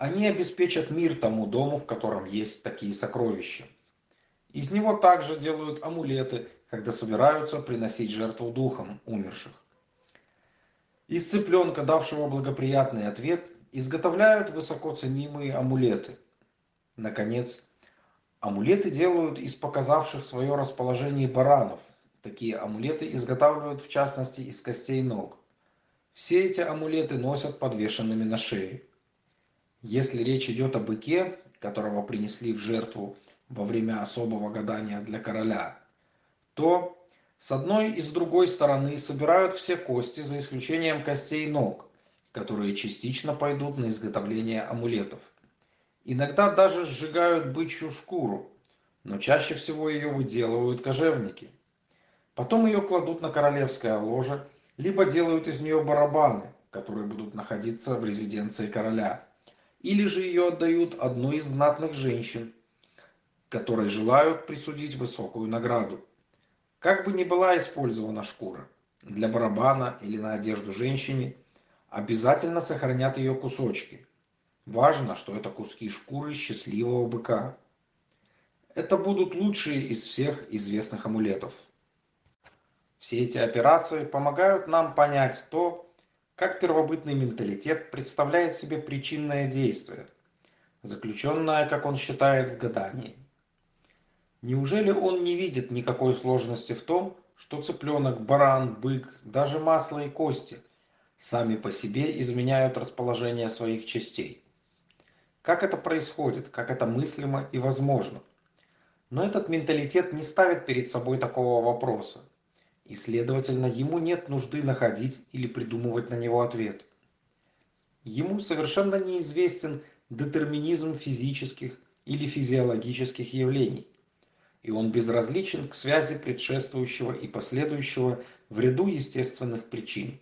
Они обеспечат мир тому дому, в котором есть такие сокровища. Из него также делают амулеты, когда собираются приносить жертву духам умерших. Из цыпленка, давшего благоприятный ответ, изготовляют высоко ценимые амулеты. Наконец, амулеты делают из показавших свое расположение баранов. Такие амулеты изготавливают в частности из костей ног. Все эти амулеты носят подвешенными на шее. Если речь идет о быке, которого принесли в жертву во время особого гадания для короля, то с одной и с другой стороны собирают все кости за исключением костей ног, которые частично пойдут на изготовление амулетов. Иногда даже сжигают бычью шкуру, но чаще всего ее выделывают кожевники. Потом ее кладут на королевское ложе, либо делают из нее барабаны, которые будут находиться в резиденции короля, или же ее отдают одной из знатных женщин, которые желают присудить высокую награду. Как бы ни была использована шкура, для барабана или на одежду женщине, обязательно сохранят ее кусочки. Важно, что это куски шкуры счастливого быка. Это будут лучшие из всех известных амулетов. Все эти операции помогают нам понять то, как первобытный менталитет представляет себе причинное действие, заключенное, как он считает, в гадании. Неужели он не видит никакой сложности в том, что цыпленок, баран, бык, даже масло и кости сами по себе изменяют расположение своих частей? Как это происходит, как это мыслимо и возможно? Но этот менталитет не ставит перед собой такого вопроса, и, следовательно, ему нет нужды находить или придумывать на него ответ. Ему совершенно неизвестен детерминизм физических или физиологических явлений – и он безразличен к связи предшествующего и последующего в ряду естественных причин.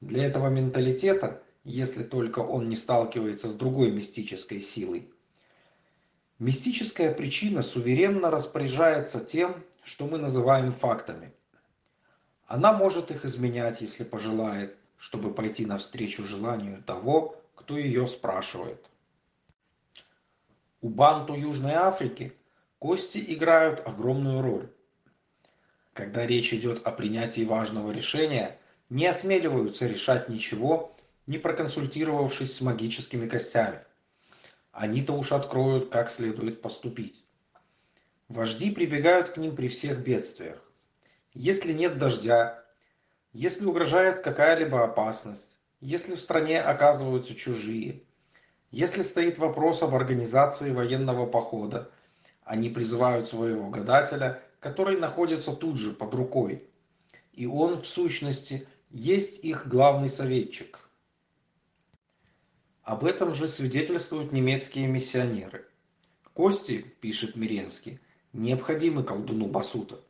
Для этого менталитета, если только он не сталкивается с другой мистической силой, мистическая причина суверенно распоряжается тем, что мы называем фактами. Она может их изменять, если пожелает, чтобы пойти навстречу желанию того, кто ее спрашивает. У банту Южной Африки Кости играют огромную роль. Когда речь идет о принятии важного решения, не осмеливаются решать ничего, не проконсультировавшись с магическими костями. Они-то уж откроют, как следует поступить. Вожди прибегают к ним при всех бедствиях. Если нет дождя, если угрожает какая-либо опасность, если в стране оказываются чужие, если стоит вопрос об организации военного похода, они призывают своего гадателя, который находится тут же под рукой. И он, в сущности, есть их главный советчик. Об этом же свидетельствуют немецкие миссионеры. Кости, пишет Миренский, необходимы колдуну Басута.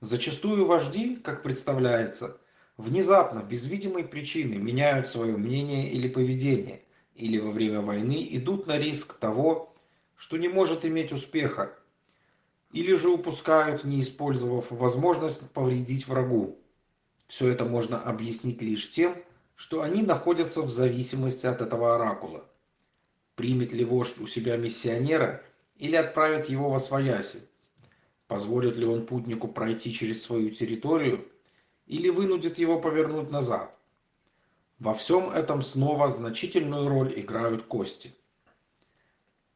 Зачастую вожди, как представляется, внезапно, без видимой причины меняют свое мнение или поведение, или во время войны идут на риск того, что не может иметь успеха, или же упускают, не использовав возможность повредить врагу. Все это можно объяснить лишь тем, что они находятся в зависимости от этого оракула. Примет ли вождь у себя миссионера или отправит его во свояси? Позволит ли он путнику пройти через свою территорию или вынудит его повернуть назад? Во всем этом снова значительную роль играют кости.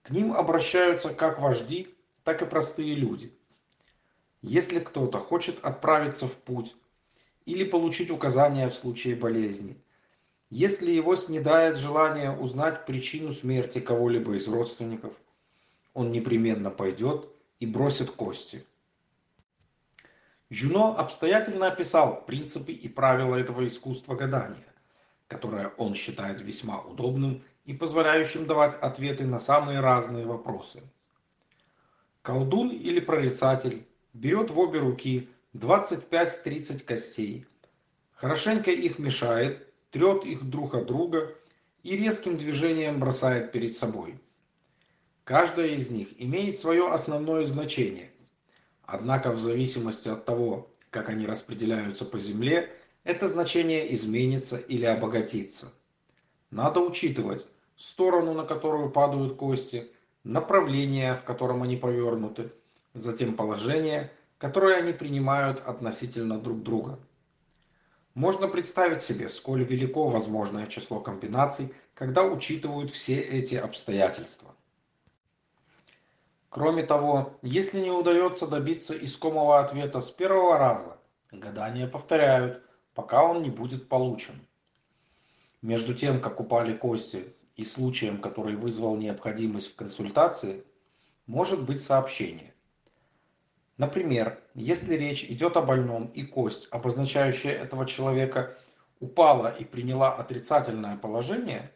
К ним обращаются как вожди, так и простые люди. Если кто-то хочет отправиться в путь или получить указания в случае болезни, если его снедает желание узнать причину смерти кого-либо из родственников, он непременно пойдет и бросит кости. Жюно обстоятельно описал принципы и правила этого искусства гадания, которое он считает весьма удобным и позволяющим давать ответы на самые разные вопросы. Колдун или прорицатель берет в обе руки 25-30 костей, хорошенько их мешает, трет их друг от друга и резким движением бросает перед собой. Каждая из них имеет свое основное значение. Однако в зависимости от того, как они распределяются по земле, это значение изменится или обогатится. Надо учитывать, сторону, на которую падают кости, направление, в котором они повернуты, затем положение, которое они принимают относительно друг друга. Можно представить себе, сколь велико возможное число комбинаций, когда учитывают все эти обстоятельства. Кроме того, если не удается добиться искомого ответа с первого раза, гадания повторяют, пока он не будет получен. Между тем, как упали кости, и случаем, который вызвал необходимость в консультации, может быть сообщение. Например, если речь идет о больном и кость, обозначающая этого человека, упала и приняла отрицательное положение,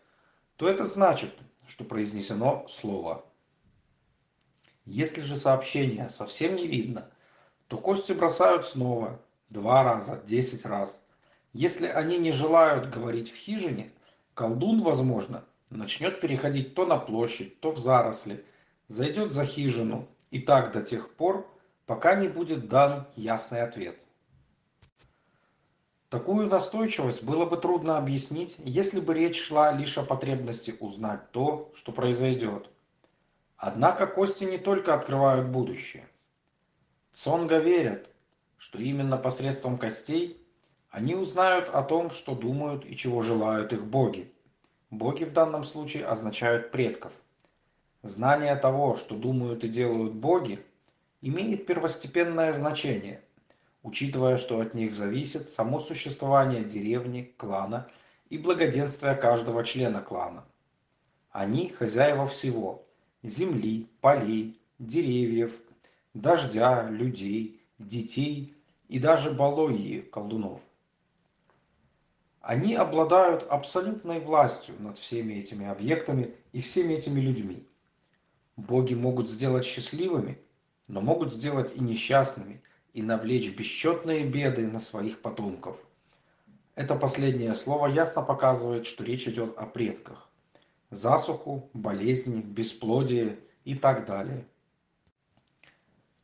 то это значит, что произнесено слово. Если же сообщение совсем не видно, то кости бросают снова, два раза, десять раз. Если они не желают говорить в хижине, колдун, возможно, начнет переходить то на площадь, то в заросли, зайдет за хижину, и так до тех пор, пока не будет дан ясный ответ. Такую настойчивость было бы трудно объяснить, если бы речь шла лишь о потребности узнать то, что произойдет. Однако кости не только открывают будущее. Цонга верят, что именно посредством костей они узнают о том, что думают и чего желают их боги. Боги в данном случае означают предков. Знание того, что думают и делают боги, имеет первостепенное значение, учитывая, что от них зависит само существование деревни, клана и благоденствие каждого члена клана. Они хозяева всего – земли, полей, деревьев, дождя, людей, детей и даже балойи колдунов. Они обладают абсолютной властью над всеми этими объектами и всеми этими людьми. Боги могут сделать счастливыми, но могут сделать и несчастными, и навлечь бесчетные беды на своих потомков. Это последнее слово ясно показывает, что речь идет о предках. Засуху, болезни, бесплодие и так далее.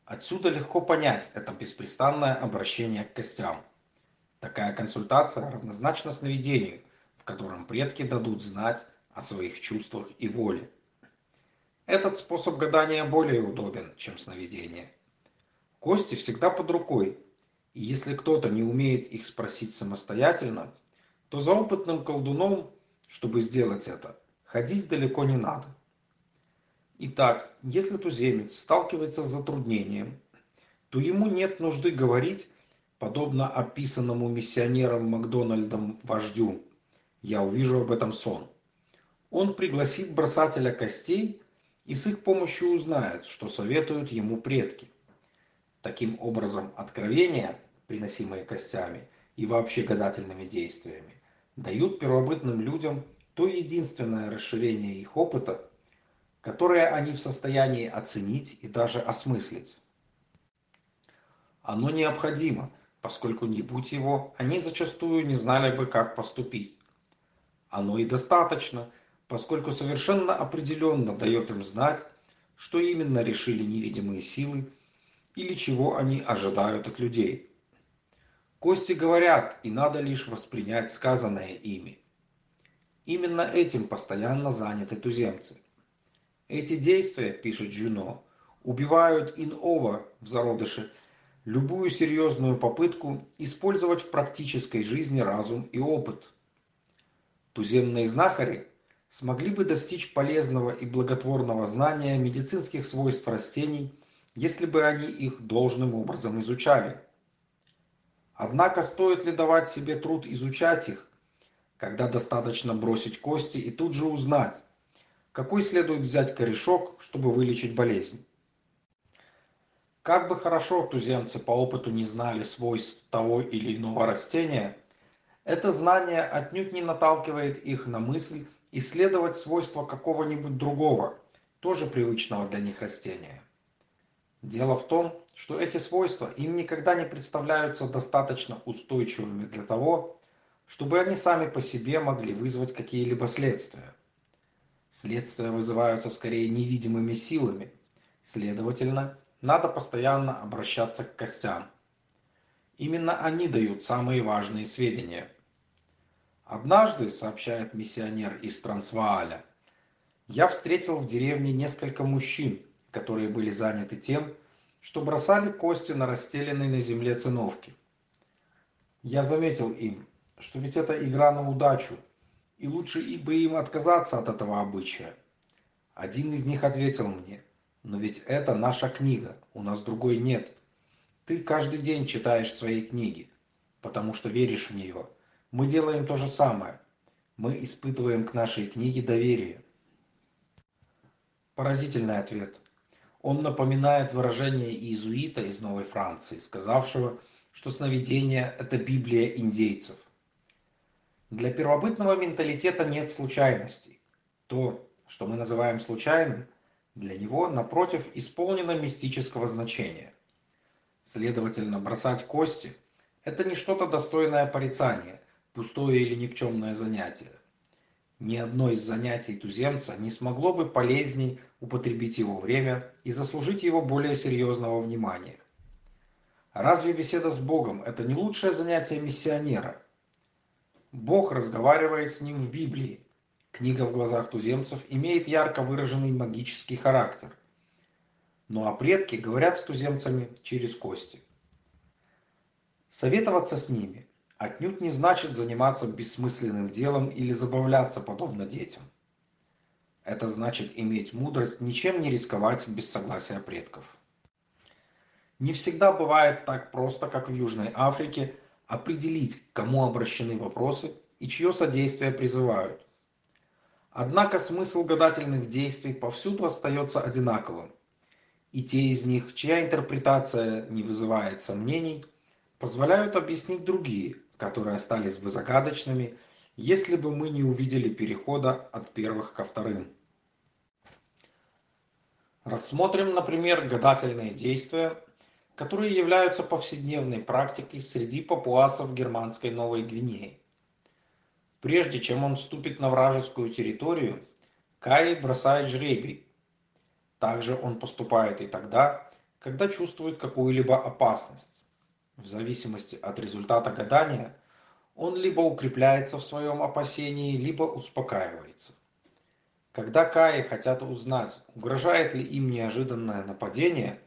Отсюда легко понять это беспрестанное обращение к костям. Такая консультация равнозначна сновидению, в котором предки дадут знать о своих чувствах и воле. Этот способ гадания более удобен, чем сновидение. Кости всегда под рукой, и если кто-то не умеет их спросить самостоятельно, то за опытным колдуном, чтобы сделать это, ходить далеко не надо. Итак, если туземец сталкивается с затруднением, то ему нет нужды говорить, подобно описанному миссионером Макдональдом вождю. Я увижу об этом сон. Он пригласит бросателя костей и с их помощью узнает, что советуют ему предки. Таким образом, откровения, приносимые костями и вообще гадательными действиями, дают первобытным людям то единственное расширение их опыта, которое они в состоянии оценить и даже осмыслить. Оно необходимо, поскольку не будь его, они зачастую не знали бы, как поступить. Оно и достаточно, поскольку совершенно определенно дает им знать, что именно решили невидимые силы или чего они ожидают от людей. Кости говорят, и надо лишь воспринять сказанное ими. Именно этим постоянно заняты туземцы. Эти действия, пишет Джуно, убивают ин-ова в зародыше любую серьезную попытку использовать в практической жизни разум и опыт. Туземные знахари смогли бы достичь полезного и благотворного знания медицинских свойств растений, если бы они их должным образом изучали. Однако стоит ли давать себе труд изучать их, когда достаточно бросить кости и тут же узнать, какой следует взять корешок, чтобы вылечить болезнь? Как бы хорошо туземцы по опыту не знали свойств того или иного растения, это знание отнюдь не наталкивает их на мысль исследовать свойства какого-нибудь другого, тоже привычного для них растения. Дело в том, что эти свойства им никогда не представляются достаточно устойчивыми для того, чтобы они сами по себе могли вызвать какие-либо следствия. Следствия вызываются скорее невидимыми силами, следовательно, надо постоянно обращаться к костям. Именно они дают самые важные сведения. Однажды, сообщает миссионер из Трансвааля, я встретил в деревне несколько мужчин, которые были заняты тем, что бросали кости на расстеленные на земле циновки. Я заметил им, что ведь это игра на удачу, и лучше и бы им отказаться от этого обычая. Один из них ответил мне, но ведь это наша книга, у нас другой нет. Ты каждый день читаешь свои книги, потому что веришь в нее. Мы делаем то же самое. Мы испытываем к нашей книге доверие. Поразительный ответ. Он напоминает выражение иезуита из Новой Франции, сказавшего, что сновидение – это Библия индейцев. Для первобытного менталитета нет случайностей. То, что мы называем случайным, для него, напротив, исполнено мистического значения. Следовательно, бросать кости – это не что-то достойное порицания, пустое или никчемное занятие. Ни одно из занятий туземца не смогло бы полезней употребить его время и заслужить его более серьезного внимания. Разве беседа с Богом – это не лучшее занятие миссионера? Бог разговаривает с ним в Библии. Книга в глазах туземцев имеет ярко выраженный магический характер. Ну а предки говорят с туземцами через кости. Советоваться с ними отнюдь не значит заниматься бессмысленным делом или забавляться подобно детям. Это значит иметь мудрость ничем не рисковать без согласия предков. Не всегда бывает так просто, как в Южной Африке, определить, к кому обращены вопросы и чье содействие призывают. Однако смысл гадательных действий повсюду остается одинаковым. И те из них, чья интерпретация не вызывает сомнений, позволяют объяснить другие, которые остались бы загадочными, если бы мы не увидели перехода от первых ко вторым. Рассмотрим, например, гадательные действия, которые являются повседневной практикой среди папуасов германской Новой Гвинеи. Прежде чем он вступит на вражескую территорию, Кай бросает жребий. Также он поступает и тогда, когда чувствует какую-либо опасность. В зависимости от результата гадания, он либо укрепляется в своем опасении, либо успокаивается. Когда Каи хотят узнать, угрожает ли им неожиданное нападение –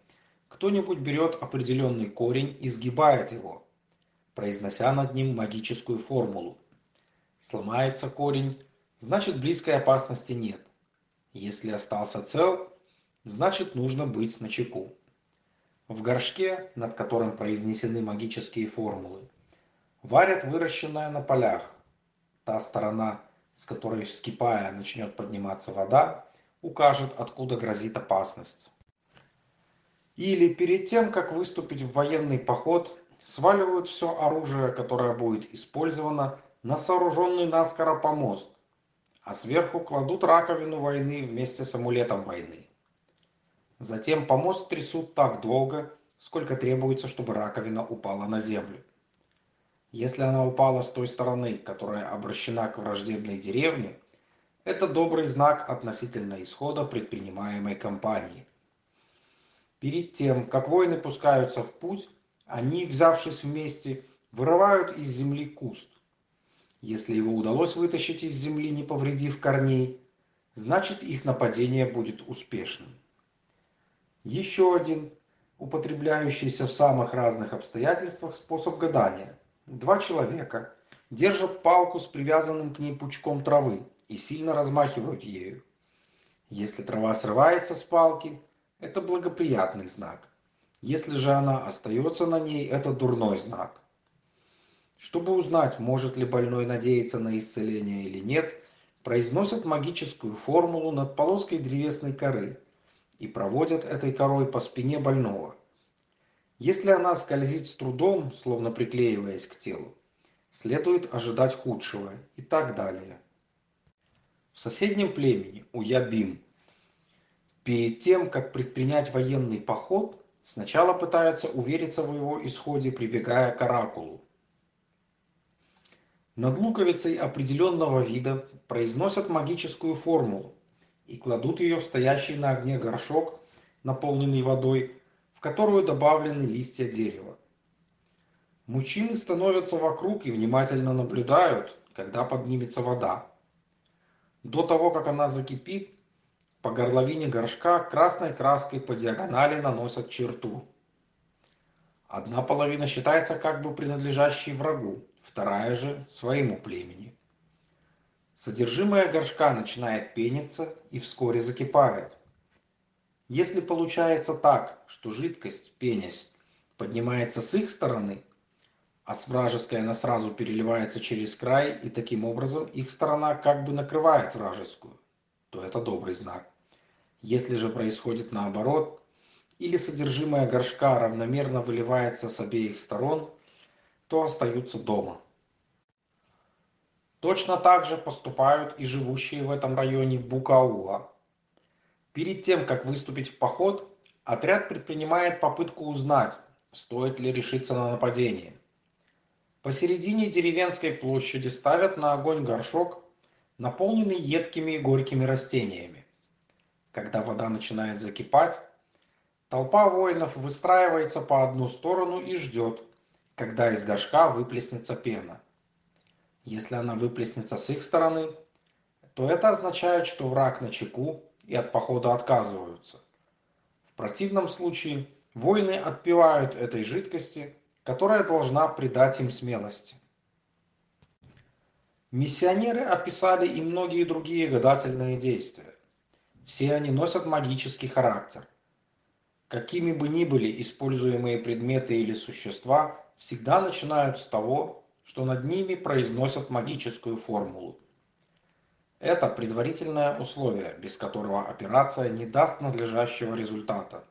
кто-нибудь берет определенный корень и сгибает его, произнося над ним магическую формулу. Сломается корень, значит близкой опасности нет. Если остался цел, значит нужно быть начеку. В горшке, над которым произнесены магические формулы, варят выращенное на полях. Та сторона, с которой вскипая начнет подниматься вода, укажет, откуда грозит опасность. Или перед тем, как выступить в военный поход, сваливают все оружие, которое будет использовано, на сооруженный наскоро помост, а сверху кладут раковину войны вместе с амулетом войны. Затем помост трясут так долго, сколько требуется, чтобы раковина упала на землю. Если она упала с той стороны, которая обращена к враждебной деревне, это добрый знак относительно исхода предпринимаемой кампании. Перед тем, как воины пускаются в путь, они, взявшись вместе, вырывают из земли куст. Если его удалось вытащить из земли, не повредив корней, значит их нападение будет успешным. Еще один, употребляющийся в самых разных обстоятельствах, способ гадания. Два человека держат палку с привязанным к ней пучком травы и сильно размахивают ею. Если трава срывается с палки, это благоприятный знак. Если же она остается на ней, это дурной знак. Чтобы узнать, может ли больной надеяться на исцеление или нет, произносят магическую формулу над полоской древесной коры и проводят этой корой по спине больного. Если она скользит с трудом, словно приклеиваясь к телу, следует ожидать худшего и так далее. В соседнем племени, у Ябим, Перед тем, как предпринять военный поход, сначала пытаются увериться в его исходе, прибегая к оракулу. Над луковицей определенного вида произносят магическую формулу и кладут ее в стоящий на огне горшок, наполненный водой, в которую добавлены листья дерева. Мужчины становятся вокруг и внимательно наблюдают, когда поднимется вода. До того, как она закипит, по горловине горшка красной краской по диагонали наносят черту. Одна половина считается как бы принадлежащей врагу, вторая же – своему племени. Содержимое горшка начинает пениться и вскоре закипает. Если получается так, что жидкость, пенясь, поднимается с их стороны, а с вражеской она сразу переливается через край, и таким образом их сторона как бы накрывает вражескую, то это добрый знак. Если же происходит наоборот, или содержимое горшка равномерно выливается с обеих сторон, то остаются дома. Точно так же поступают и живущие в этом районе Букауа. Перед тем, как выступить в поход, отряд предпринимает попытку узнать, стоит ли решиться на нападение. Посередине деревенской площади ставят на огонь горшок, наполненный едкими и горькими растениями. Когда вода начинает закипать, толпа воинов выстраивается по одну сторону и ждет, когда из горшка выплеснется пена. Если она выплеснется с их стороны, то это означает, что враг на чеку и от похода отказываются. В противном случае воины отпивают этой жидкости, которая должна придать им смелости. Миссионеры описали и многие другие гадательные действия. Все они носят магический характер. Какими бы ни были используемые предметы или существа, всегда начинают с того, что над ними произносят магическую формулу. Это предварительное условие, без которого операция не даст надлежащего результата.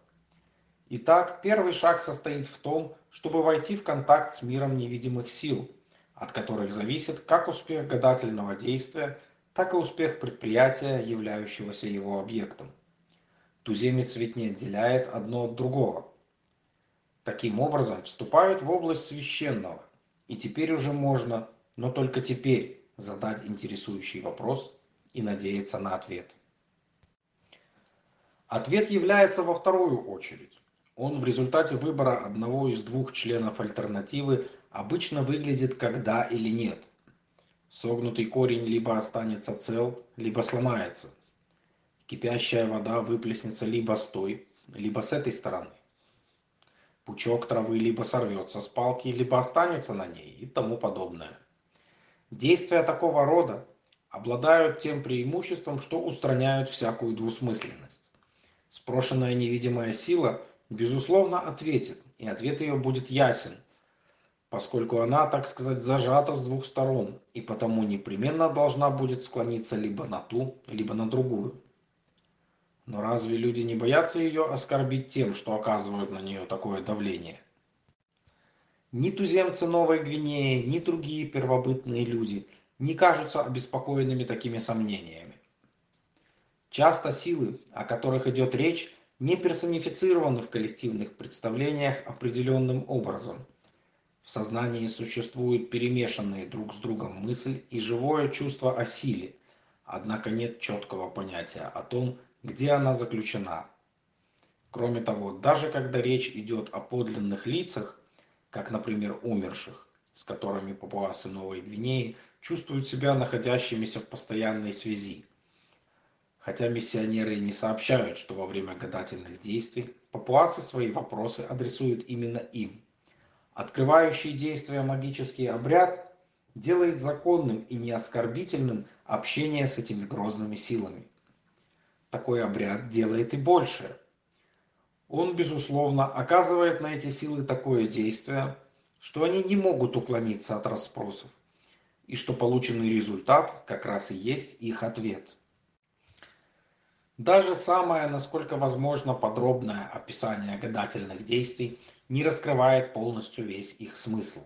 Итак, первый шаг состоит в том, чтобы войти в контакт с миром невидимых сил, от которых зависит как успех гадательного действия, так и успех предприятия, являющегося его объектом. Туземец ведь не отделяет одно от другого. Таким образом, вступают в область священного, и теперь уже можно, но только теперь, задать интересующий вопрос и надеяться на ответ. Ответ является во вторую очередь. Он в результате выбора одного из двух членов альтернативы обычно выглядит как «да» или «нет». Согнутый корень либо останется цел, либо сломается. Кипящая вода выплеснется либо с той, либо с этой стороны. Пучок травы либо сорвется с палки, либо останется на ней и тому подобное. Действия такого рода обладают тем преимуществом, что устраняют всякую двусмысленность. Спрошенная невидимая сила, безусловно, ответит, и ответ ее будет ясен – поскольку она, так сказать, зажата с двух сторон и потому непременно должна будет склониться либо на ту, либо на другую. Но разве люди не боятся ее оскорбить тем, что оказывают на нее такое давление? Ни туземцы Новой Гвинеи, ни другие первобытные люди не кажутся обеспокоенными такими сомнениями. Часто силы, о которых идет речь, не персонифицированы в коллективных представлениях определенным образом – в сознании существуют перемешанные друг с другом мысль и живое чувство о силе, однако нет четкого понятия о том, где она заключена. Кроме того, даже когда речь идет о подлинных лицах, как, например, умерших, с которыми папуасы Новой Гвинеи чувствуют себя находящимися в постоянной связи. Хотя миссионеры не сообщают, что во время гадательных действий папуасы свои вопросы адресуют именно им – Открывающий действие магический обряд делает законным и неоскорбительным общение с этими грозными силами. Такой обряд делает и большее. Он, безусловно, оказывает на эти силы такое действие, что они не могут уклониться от расспросов, и что полученный результат как раз и есть их ответ. Даже самое, насколько возможно, подробное описание гадательных действий – не раскрывает полностью весь их смысл.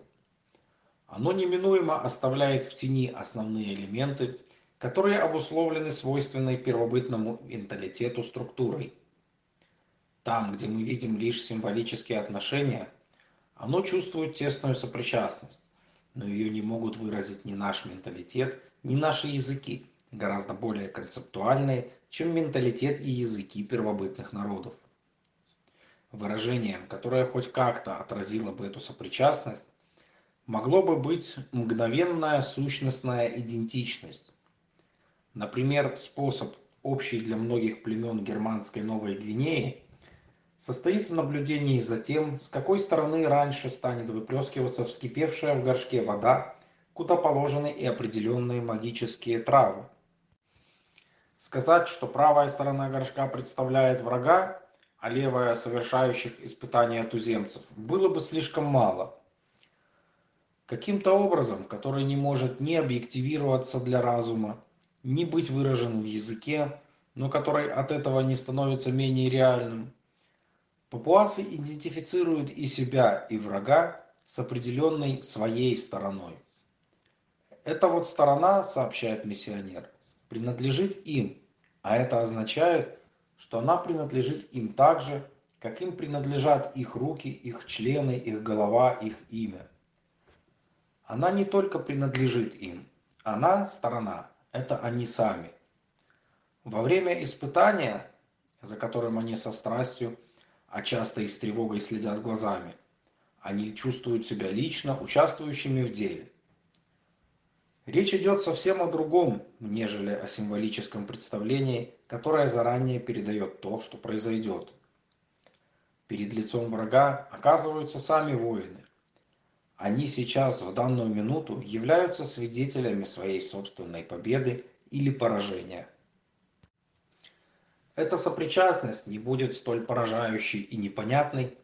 Оно неминуемо оставляет в тени основные элементы, которые обусловлены свойственной первобытному менталитету структурой. Там, где мы видим лишь символические отношения, оно чувствует тесную сопричастность, но ее не могут выразить ни наш менталитет, ни наши языки, гораздо более концептуальные, чем менталитет и языки первобытных народов. Выражением, которое хоть как-то отразило бы эту сопричастность, могло бы быть мгновенная сущностная идентичность. Например, способ, общий для многих племен германской Новой Гвинеи, состоит в наблюдении за тем, с какой стороны раньше станет выплескиваться вскипевшая в горшке вода, куда положены и определенные магические травы. Сказать, что правая сторона горшка представляет врага, а левая совершающих испытания туземцев, было бы слишком мало. Каким-то образом, который не может ни объективироваться для разума, ни быть выражен в языке, но который от этого не становится менее реальным, папуасы идентифицируют и себя, и врага с определенной своей стороной. Эта вот сторона, сообщает миссионер, принадлежит им, а это означает, что она принадлежит им так же, как им принадлежат их руки, их члены, их голова, их имя. Она не только принадлежит им, она сторона, это они сами. Во время испытания, за которым они со страстью, а часто и с тревогой следят глазами, они чувствуют себя лично участвующими в деле. Речь идет совсем о другом, нежели о символическом представлении, которое заранее передает то, что произойдет. Перед лицом врага оказываются сами воины. Они сейчас, в данную минуту, являются свидетелями своей собственной победы или поражения. Эта сопричастность не будет столь поражающей и непонятной,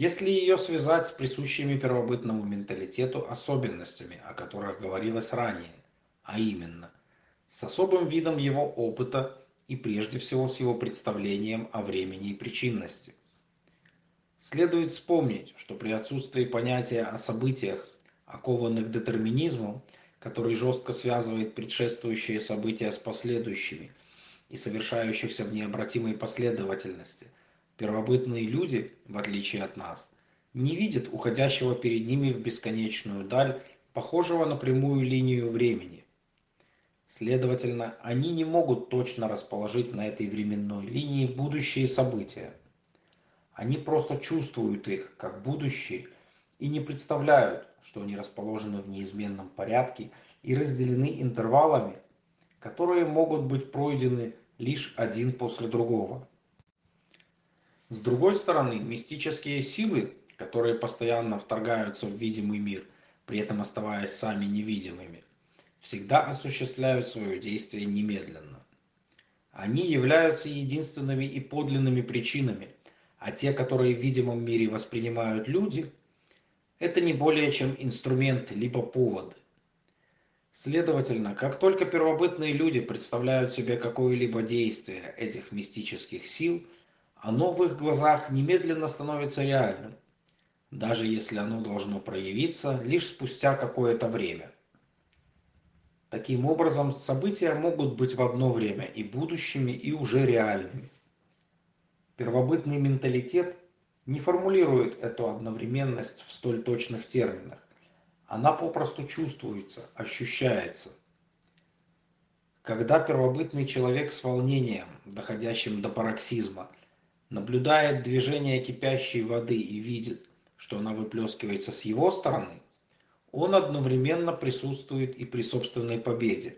если ее связать с присущими первобытному менталитету особенностями, о которых говорилось ранее, а именно, с особым видом его опыта и прежде всего с его представлением о времени и причинности. Следует вспомнить, что при отсутствии понятия о событиях, окованных детерминизмом, который жестко связывает предшествующие события с последующими и совершающихся в необратимой последовательности – Первобытные люди, в отличие от нас, не видят уходящего перед ними в бесконечную даль, похожего на прямую линию времени. Следовательно, они не могут точно расположить на этой временной линии будущие события. Они просто чувствуют их как будущие и не представляют, что они расположены в неизменном порядке и разделены интервалами, которые могут быть пройдены лишь один после другого. С другой стороны, мистические силы, которые постоянно вторгаются в видимый мир, при этом оставаясь сами невидимыми, всегда осуществляют свое действие немедленно. Они являются единственными и подлинными причинами, а те, которые в видимом мире воспринимают люди, это не более чем инструменты либо поводы. Следовательно, как только первобытные люди представляют себе какое-либо действие этих мистических сил – оно в их глазах немедленно становится реальным, даже если оно должно проявиться лишь спустя какое-то время. Таким образом, события могут быть в одно время и будущими, и уже реальными. Первобытный менталитет не формулирует эту одновременность в столь точных терминах. Она попросту чувствуется, ощущается. Когда первобытный человек с волнением, доходящим до пароксизма, наблюдает движение кипящей воды и видит, что она выплескивается с его стороны, он одновременно присутствует и при собственной победе.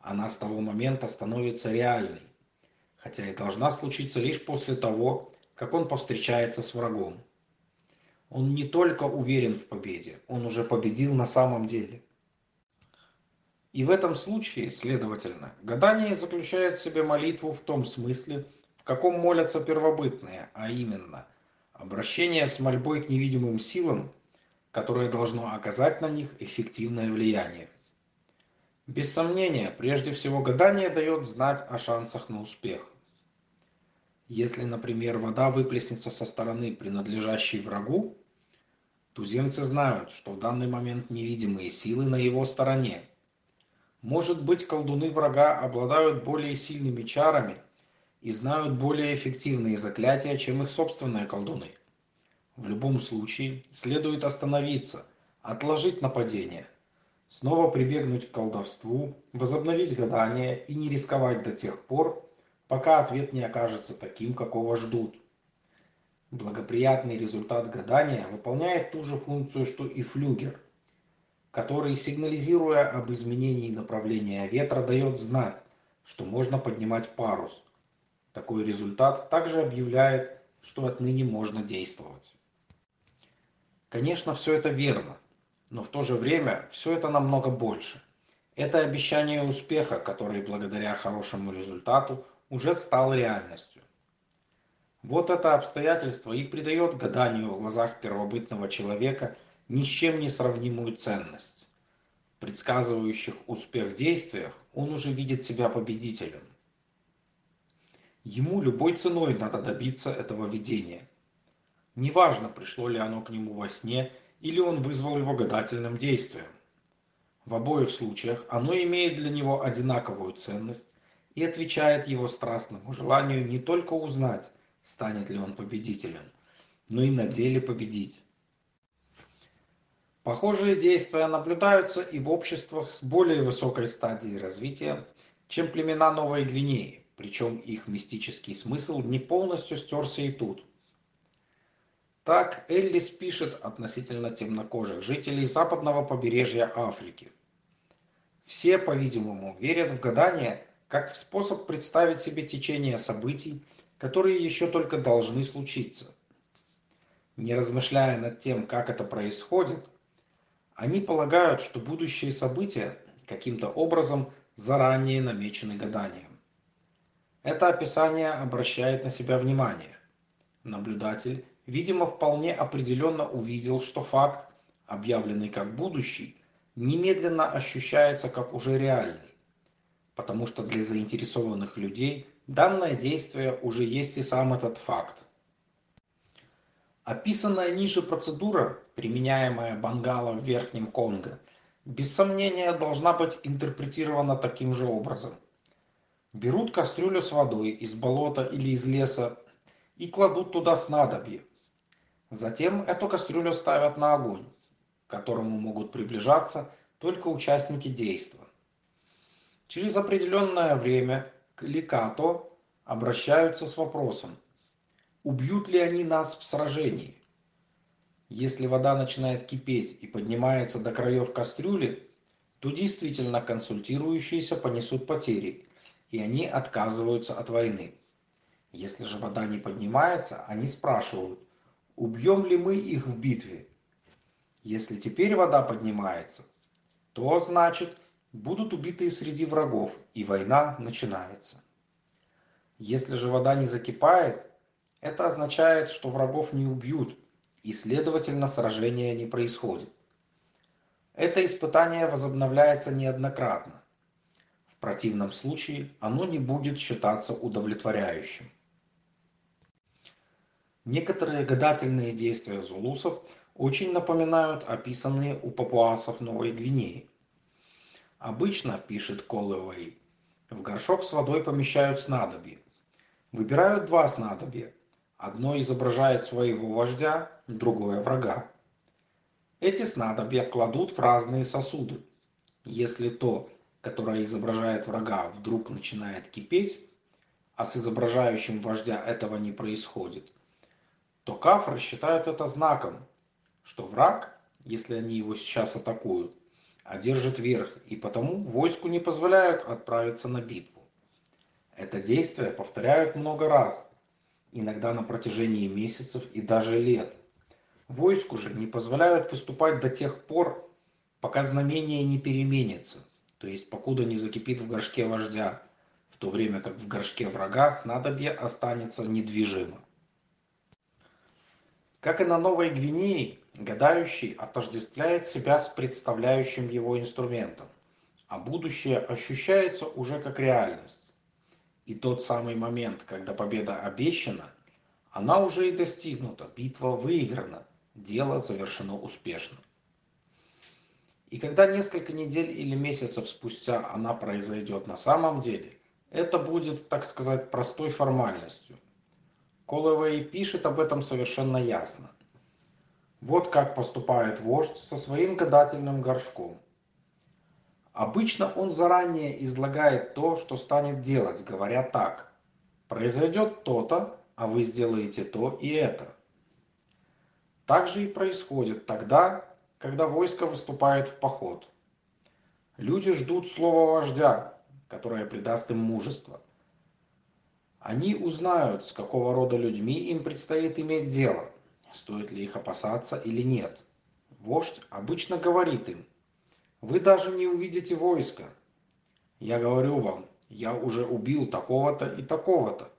Она с того момента становится реальной, хотя и должна случиться лишь после того, как он повстречается с врагом. Он не только уверен в победе, он уже победил на самом деле. И в этом случае, следовательно, гадание заключает в себе молитву в том смысле, в каком молятся первобытные, а именно обращение с мольбой к невидимым силам, которое должно оказать на них эффективное влияние. Без сомнения, прежде всего гадание дает знать о шансах на успех. Если, например, вода выплеснется со стороны, принадлежащей врагу, туземцы знают, что в данный момент невидимые силы на его стороне. Может быть, колдуны врага обладают более сильными чарами – и знают более эффективные заклятия, чем их собственные колдуны. В любом случае, следует остановиться, отложить нападение, снова прибегнуть к колдовству, возобновить гадание и не рисковать до тех пор, пока ответ не окажется таким, какого ждут. Благоприятный результат гадания выполняет ту же функцию, что и флюгер, который, сигнализируя об изменении направления ветра, дает знать, что можно поднимать парус. Такой результат также объявляет, что отныне можно действовать. Конечно, все это верно, но в то же время все это намного больше. Это обещание успеха, который благодаря хорошему результату уже стал реальностью. Вот это обстоятельство и придает гаданию в глазах первобытного человека ни с чем не сравнимую ценность. В предсказывающих успех действиях он уже видит себя победителем. Ему любой ценой надо добиться этого видения. Неважно, пришло ли оно к нему во сне или он вызвал его гадательным действием. В обоих случаях оно имеет для него одинаковую ценность и отвечает его страстному желанию не только узнать, станет ли он победителем, но и на деле победить. Похожие действия наблюдаются и в обществах с более высокой стадией развития, чем племена Новой Гвинеи, причем их мистический смысл не полностью стерся и тут. Так Эллис пишет относительно темнокожих жителей западного побережья Африки. Все, по-видимому, верят в гадание как в способ представить себе течение событий, которые еще только должны случиться. Не размышляя над тем, как это происходит, они полагают, что будущие события каким-то образом заранее намечены гаданием. Это описание обращает на себя внимание. Наблюдатель, видимо, вполне определенно увидел, что факт, объявленный как будущий, немедленно ощущается как уже реальный, потому что для заинтересованных людей данное действие уже есть и сам этот факт. Описанная ниже процедура, применяемая Бангала в Верхнем Конго, без сомнения должна быть интерпретирована таким же образом. Берут кастрюлю с водой из болота или из леса и кладут туда снадобье. Затем эту кастрюлю ставят на огонь, к которому могут приближаться только участники действа. Через определенное время к Ликато обращаются с вопросом – убьют ли они нас в сражении. Если вода начинает кипеть и поднимается до краев кастрюли, то действительно консультирующиеся понесут потери, и они отказываются от войны. Если же вода не поднимается, они спрашивают, убьем ли мы их в битве. Если теперь вода поднимается, то значит будут убиты среди врагов, и война начинается. Если же вода не закипает, это означает, что врагов не убьют, и, следовательно, сражение не происходит. Это испытание возобновляется неоднократно. Противном случае оно не будет считаться удовлетворяющим. Некоторые гадательные действия зулусов очень напоминают описанные у папуасов Новой Гвинеи. Обычно, пишет Коллэуэй, в горшок с водой помещают снадобье. Выбирают два снадобья, Одно изображает своего вождя, другое врага. Эти снадобья кладут в разные сосуды. Если то, которое изображает врага, вдруг начинает кипеть, а с изображающим вождя этого не происходит, то кафры считают это знаком, что враг, если они его сейчас атакуют, одержит верх, и потому войску не позволяют отправиться на битву. Это действие повторяют много раз, иногда на протяжении месяцев и даже лет. Войску же не позволяют выступать до тех пор, пока знамение не переменится, то есть покуда не закипит в горшке вождя, в то время как в горшке врага снадобье останется недвижимо. Как и на Новой Гвинее, гадающий отождествляет себя с представляющим его инструментом, а будущее ощущается уже как реальность. И тот самый момент, когда победа обещана, она уже и достигнута, битва выиграна, дело завершено успешно. И когда несколько недель или месяцев спустя она произойдет на самом деле, это будет, так сказать, простой формальностью. Коловей пишет об этом совершенно ясно. Вот как поступает вождь со своим гадательным горшком – Обычно он заранее излагает то, что станет делать, говоря так. Произойдет то-то, а вы сделаете то и это. Так же и происходит тогда, когда войско выступает в поход. Люди ждут слова вождя, которое придаст им мужество. Они узнают, с какого рода людьми им предстоит иметь дело, стоит ли их опасаться или нет. Вождь обычно говорит им, вы даже не увидите войска. Я говорю вам, я уже убил такого-то и такого-то.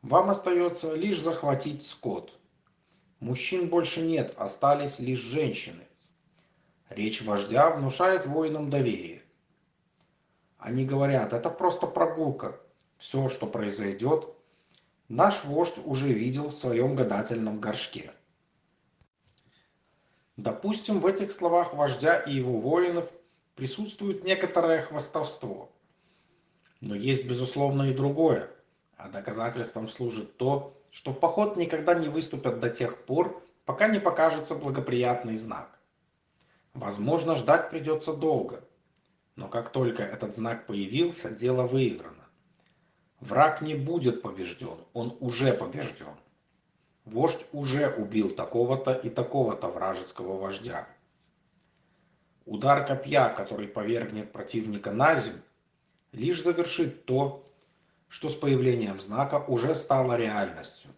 Вам остается лишь захватить скот. Мужчин больше нет, остались лишь женщины. Речь вождя внушает воинам доверие. Они говорят, это просто прогулка. Все, что произойдет, наш вождь уже видел в своем гадательном горшке. Допустим, в этих словах вождя и его воинов присутствует некоторое хвастовство. Но есть, безусловно, и другое. А доказательством служит то, что в поход никогда не выступят до тех пор, пока не покажется благоприятный знак. Возможно, ждать придется долго. Но как только этот знак появился, дело выиграно. Враг не будет побежден, он уже побежден. Вождь уже убил такого-то и такого-то вражеского вождя. Удар копья, который повергнет противника на землю, лишь завершит то, что с появлением знака уже стало реальностью.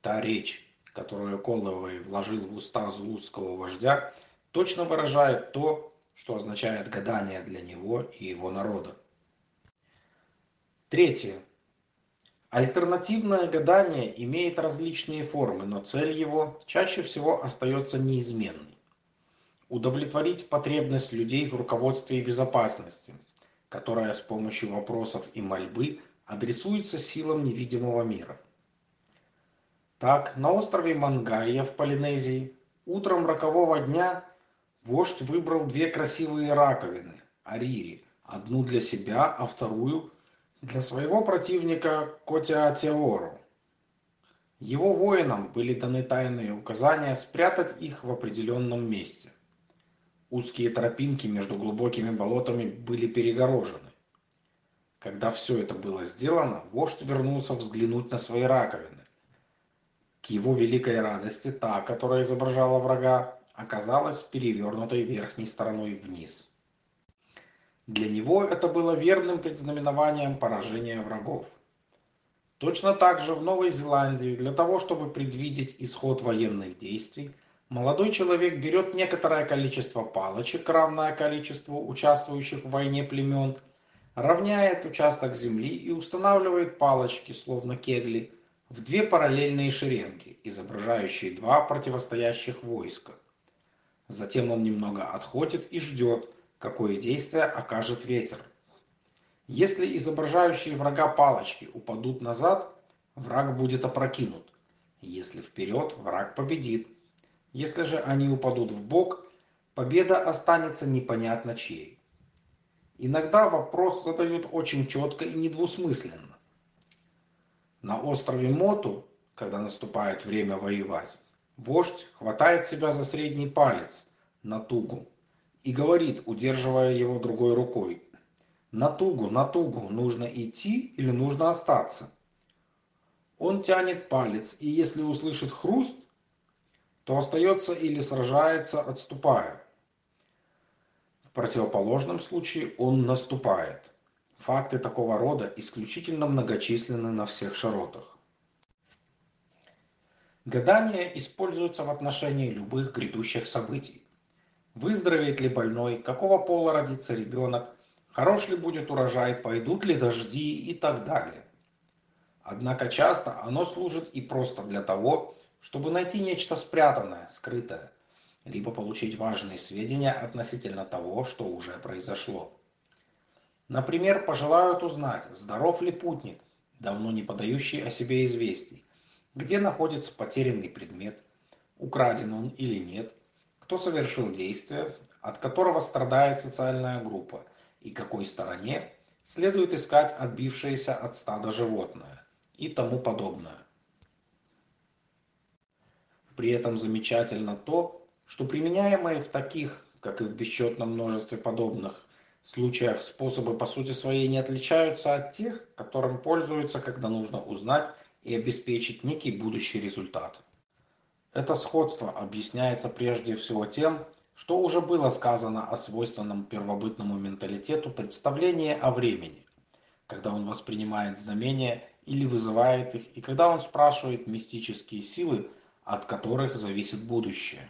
Та речь, которую Коловой вложил в уста зулузского вождя, точно выражает то, что означает гадание для него и его народа. Третье. Альтернативное гадание имеет различные формы, но цель его чаще всего остается неизменной. Удовлетворить потребность людей в руководстве и безопасности, которая с помощью вопросов и мольбы адресуется силам невидимого мира. Так, на острове Мангайя в Полинезии утром рокового дня Вождь выбрал две красивые раковины, арири, одну для себя, а вторую для своего противника Котиатеору. Его воинам были даны тайные указания спрятать их в определенном месте. Узкие тропинки между глубокими болотами были перегорожены. Когда все это было сделано, вождь вернулся взглянуть на свои раковины. К его великой радости та, которая изображала врага, оказалась перевернутой верхней стороной вниз. Для него это было верным предзнаменованием поражения врагов. Точно так же в Новой Зеландии для того, чтобы предвидеть исход военных действий, молодой человек берет некоторое количество палочек, равное количеству участвующих в войне племен, равняет участок земли и устанавливает палочки, словно кегли, в две параллельные шеренги, изображающие два противостоящих войска. Затем он немного отходит и ждет, какое действие окажет ветер. Если изображающие врага палочки упадут назад, враг будет опрокинут. Если вперед, враг победит. Если же они упадут в бок, победа останется непонятно чьей. Иногда вопрос задают очень четко и недвусмысленно. На острове Моту, когда наступает время воевать, Вождь хватает себя за средний палец, на тугу, и говорит, удерживая его другой рукой. На тугу, на тугу, нужно идти или нужно остаться? Он тянет палец, и если услышит хруст, то остается или сражается, отступая. Противоположном случае он наступает. Факты такого рода исключительно многочисленны на всех широтах. Гадание используется в отношении любых грядущих событий. Выздоровеет ли больной, какого пола родится ребенок, хорош ли будет урожай, пойдут ли дожди и так далее. Однако часто оно служит и просто для того, чтобы найти нечто спрятанное, скрытое, либо получить важные сведения относительно того, что уже произошло. Например, пожелают узнать, здоров ли путник, давно не подающий о себе известий, где находится потерянный предмет, украден он или нет, кто совершил действие, от которого страдает социальная группа и какой стороне следует искать отбившееся от стада животное и тому подобное. При этом замечательно то, что применяемые в таких, как и в бесчетном множестве подобных случаях способы по сути своей не отличаются от тех, которым пользуются, когда нужно узнать и обеспечить некий будущий результат. Это сходство объясняется прежде всего тем, что уже было сказано о свойственном первобытному менталитету представление о времени. когда он воспринимает знамения или вызывает их, и когда он спрашивает мистические силы, от которых зависит будущее.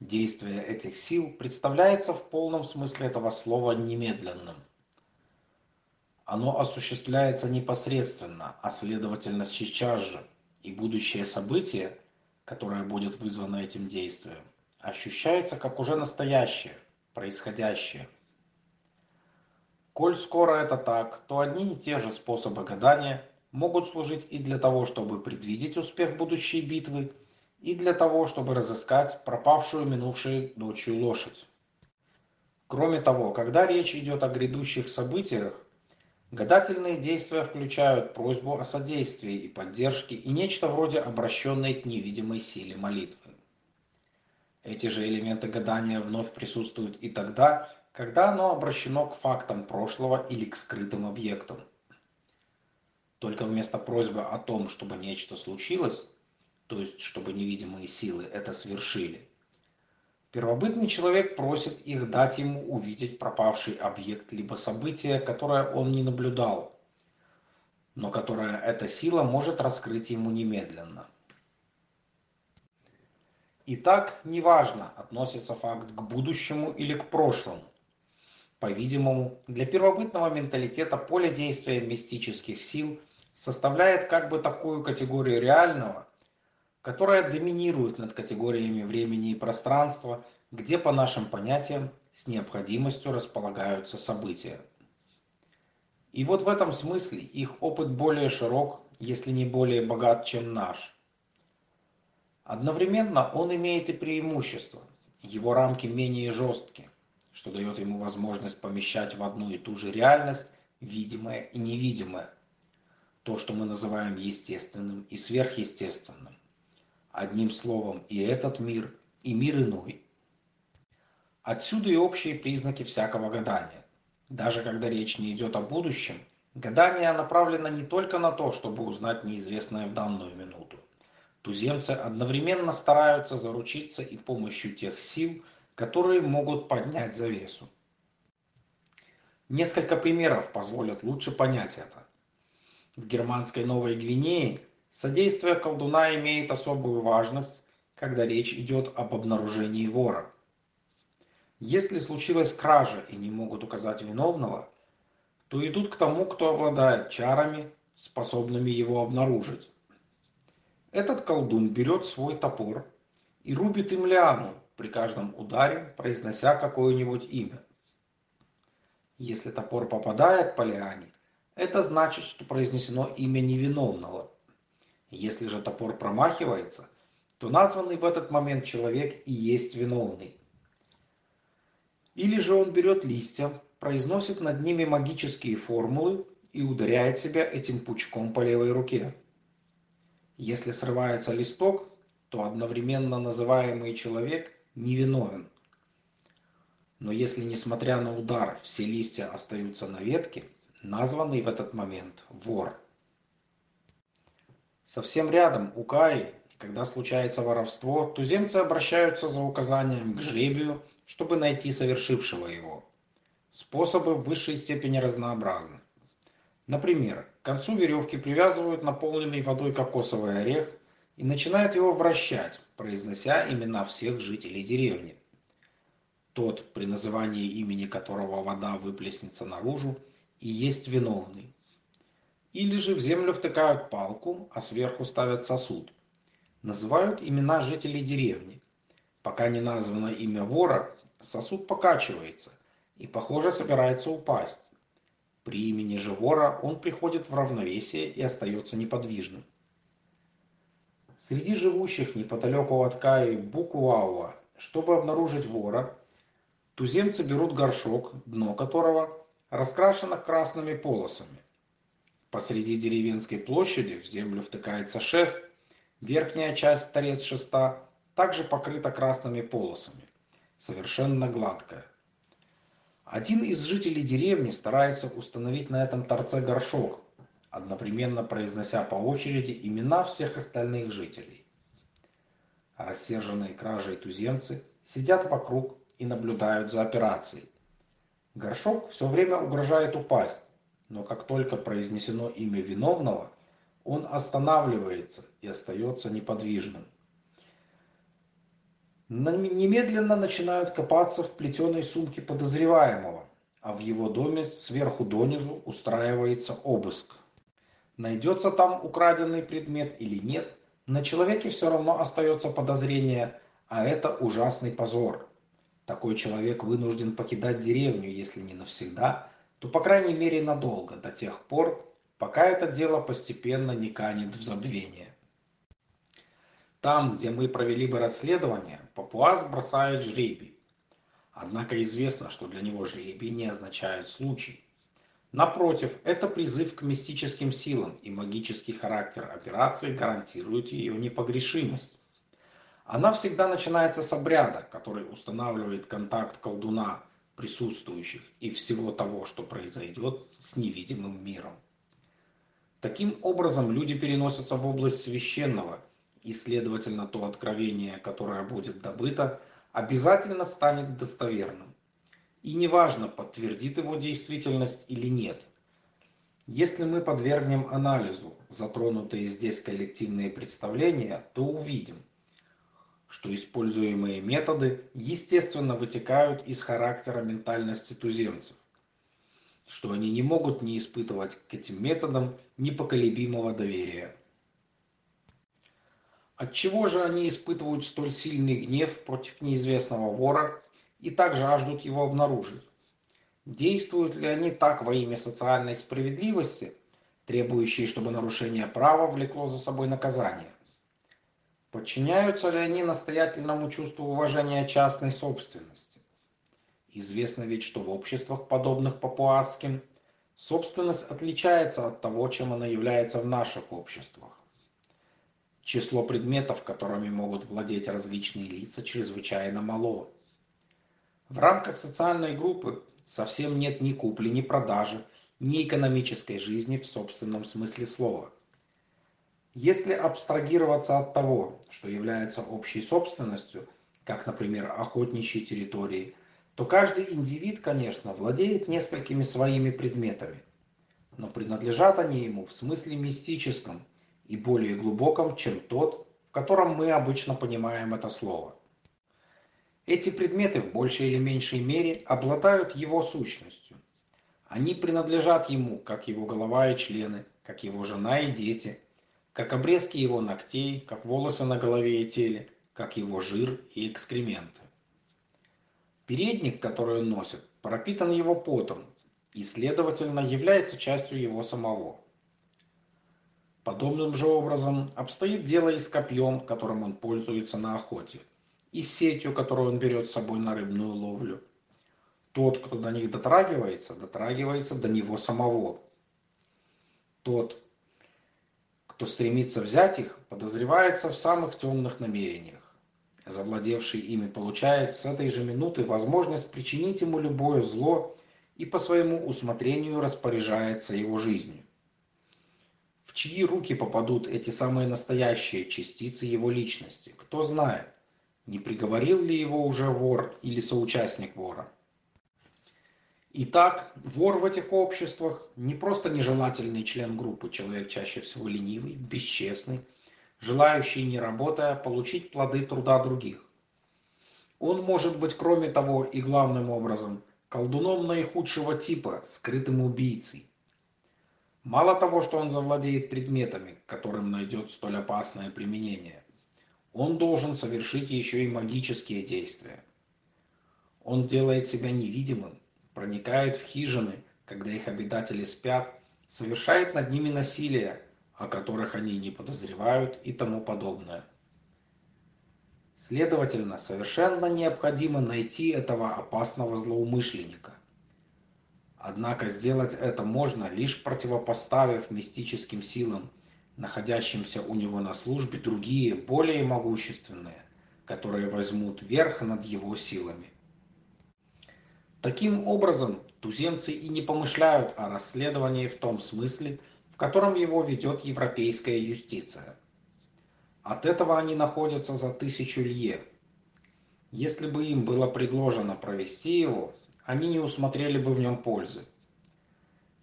Действие этих сил представляется в полном смысле этого слова немедленным. Оно осуществляется непосредственно, а следовательно сейчас же, и будущее событие, которое будет вызвано этим действием, ощущается как уже настоящее, происходящее. Коль скоро это так, то одни и те же способы гадания могут служить и для того, чтобы предвидеть успех будущей битвы, и для того, чтобы разыскать пропавшую минувшей ночью лошадь. Кроме того, когда речь идет о грядущих событиях, гадательные действия включают просьбу о содействии и поддержке и нечто вроде обращенной к невидимой силе молитвы. Эти же элементы гадания вновь присутствуют и тогда, когда оно обращено к фактам прошлого или к скрытым объектам. Только вместо просьбы о том, чтобы нечто случилось, то есть чтобы невидимые силы это свершили, первобытный человек просит их дать ему увидеть пропавший объект либо событие, которое он не наблюдал, но которое эта сила может раскрыть ему немедленно. Итак, неважно, относится факт к будущему или к прошлому. По-видимому, для первобытного менталитета поле действия мистических сил составляет как бы такую категорию реального, которая доминирует над категориями времени и пространства, где по нашим понятиям с необходимостью располагаются события. И вот в этом смысле их опыт более широк, если не более богат, чем наш. Одновременно он имеет и преимущество. Его рамки менее жесткие, что дает ему возможность помещать в одну и ту же реальность видимое и невидимое, то, что мы называем естественным и сверхъестественным. Одним словом, и этот мир, и мир иной. Отсюда и общие признаки всякого гадания. Даже когда речь не идет о будущем, гадание направлено не только на то, чтобы узнать неизвестное в данную минуту. Туземцы одновременно стараются заручиться и помощью тех сил, которые могут поднять завесу. Несколько примеров позволят лучше понять это. В германской Новой Гвинее содействие колдуна имеет особую важность, когда речь идет об обнаружении вора. Если случилась кража и не могут указать виновного, то идут к тому, кто обладает чарами, способными его обнаружить. Этот колдун берет свой топор и рубит им лиану при каждом ударе, произнося какое-нибудь имя. Если топор попадает по лиане, это значит, что произнесено имя невиновного. Если же топор промахивается, то названный в этот момент человек и есть виновный. Или же он берет листья, произносит над ними магические формулы и ударяет себя этим пучком по левой руке. Если срывается листок, то одновременно называемый человек невиновен. Но если, несмотря на удар, все листья остаются на ветке, названный в этот момент вор. Совсем рядом, у Каи, когда случается воровство, туземцы обращаются за указанием к жребию, чтобы найти совершившего его. Способы в высшей степени разнообразны. Например, к концу веревки привязывают наполненный водой кокосовый орех и начинают его вращать, произнося имена всех жителей деревни. Тот, при назывании имени которого вода выплеснется наружу, и есть виновный. Или же в землю втыкают палку, а сверху ставят сосуд. Называют имена жителей деревни. Пока не названо имя вора, сосуд покачивается и, похоже, собирается упасть. При имени же вора он приходит в равновесие и остается неподвижным. Среди живущих неподалеку от Каи Букуауа, чтобы обнаружить вора, туземцы берут горшок, дно которого раскрашено красными полосами. Посреди деревенской площади в землю втыкается шест, верхняя часть торец шеста также покрыта красными полосами, совершенно гладкая. Один из жителей деревни старается установить на этом торце горшок, одновременно произнося по очереди имена всех остальных жителей. Рассерженные кражей туземцы сидят вокруг и наблюдают за операцией. Горшок все время угрожает упасть, но как только произнесено имя виновного, он останавливается и остается неподвижным. Немедленно начинают копаться в плетеной сумке подозреваемого, а в его доме сверху донизу устраивается обыск. Найдется там украденный предмет или нет, на человеке все равно остается подозрение, а это ужасный позор. Такой человек вынужден покидать деревню, если не навсегда, то по крайней мере надолго, до тех пор, пока это дело постепенно не канет в забвение. Там, где мы провели бы расследование, папуас бросает жребий. Однако известно, что для него жребий не означает случай. Напротив, это призыв к мистическим силам, и магический характер операции гарантирует ее непогрешимость. Она всегда начинается с обряда, который устанавливает контакт колдуна, присутствующих и всего того, что произойдет с невидимым миром. Таким образом, люди переносятся в область священного, и, следовательно, то откровение, которое будет добыто, обязательно станет достоверным. И неважно, подтвердит его действительность или нет. Если мы подвергнем анализу затронутые здесь коллективные представления, то увидим, что используемые методы естественно вытекают из характера ментальности туземцев, что они не могут не испытывать к этим методам непоколебимого доверия. Отчего же они испытывают столь сильный гнев против неизвестного вора и так жаждут его обнаружить? Действуют ли они так во имя социальной справедливости, требующей, чтобы нарушение права влекло за собой наказание? Подчиняются ли они настоятельному чувству уважения частной собственности? Известно ведь, что в обществах, подобных папуасским, собственность отличается от того, чем она является в наших обществах. Число предметов, которыми могут владеть различные лица, чрезвычайно мало. В рамках социальной группы совсем нет ни купли, ни продажи, ни экономической жизни в собственном смысле слова – если абстрагироваться от того, что является общей собственностью, как, например, охотничьи территории, то каждый индивид, конечно, владеет несколькими своими предметами, но принадлежат они ему в смысле мистическом и более глубоком, чем тот, в котором мы обычно понимаем это слово. Эти предметы в большей или меньшей мере обладают его сущностью. Они принадлежат ему, как его голова и члены, как его жена и дети – как обрезки его ногтей, как волосы на голове и теле, как его жир и экскременты. Передник, который он носит, пропитан его потом и, следовательно, является частью его самого. Подобным же образом обстоит дело и с копьем, которым он пользуется на охоте, и с сетью, которую он берет с собой на рыбную ловлю. Тот, кто до них дотрагивается, дотрагивается до него самого. Тот, кто стремится взять их, подозревается в самых темных намерениях. Завладевший ими получает с этой же минуты возможность причинить ему любое зло и по своему усмотрению распоряжается его жизнью. В чьи руки попадут эти самые настоящие частицы его личности, кто знает, не приговорил ли его уже вор или соучастник вора. Итак, вор в этих обществах не просто нежелательный член группы, человек чаще всего ленивый, бесчестный, желающий, не работая, получить плоды труда других. Он может быть, кроме того, и главным образом, колдуном наихудшего типа, скрытым убийцей. Мало того, что он завладеет предметами, которым найдет столь опасное применение, он должен совершить еще и магические действия. Он делает себя невидимым, проникает в хижины, когда их обитатели спят, совершает над ними насилие, о которых они не подозревают и тому подобное. Следовательно, совершенно необходимо найти этого опасного злоумышленника. Однако сделать это можно, лишь противопоставив мистическим силам, находящимся у него на службе, другие, более могущественные, которые возьмут верх над его силами. Таким образом, туземцы и не помышляют о расследовании в том смысле, в котором его ведет европейская юстиция. От этого они находятся за тысячу лье. Если бы им было предложено провести его, они не усмотрели бы в нем пользы.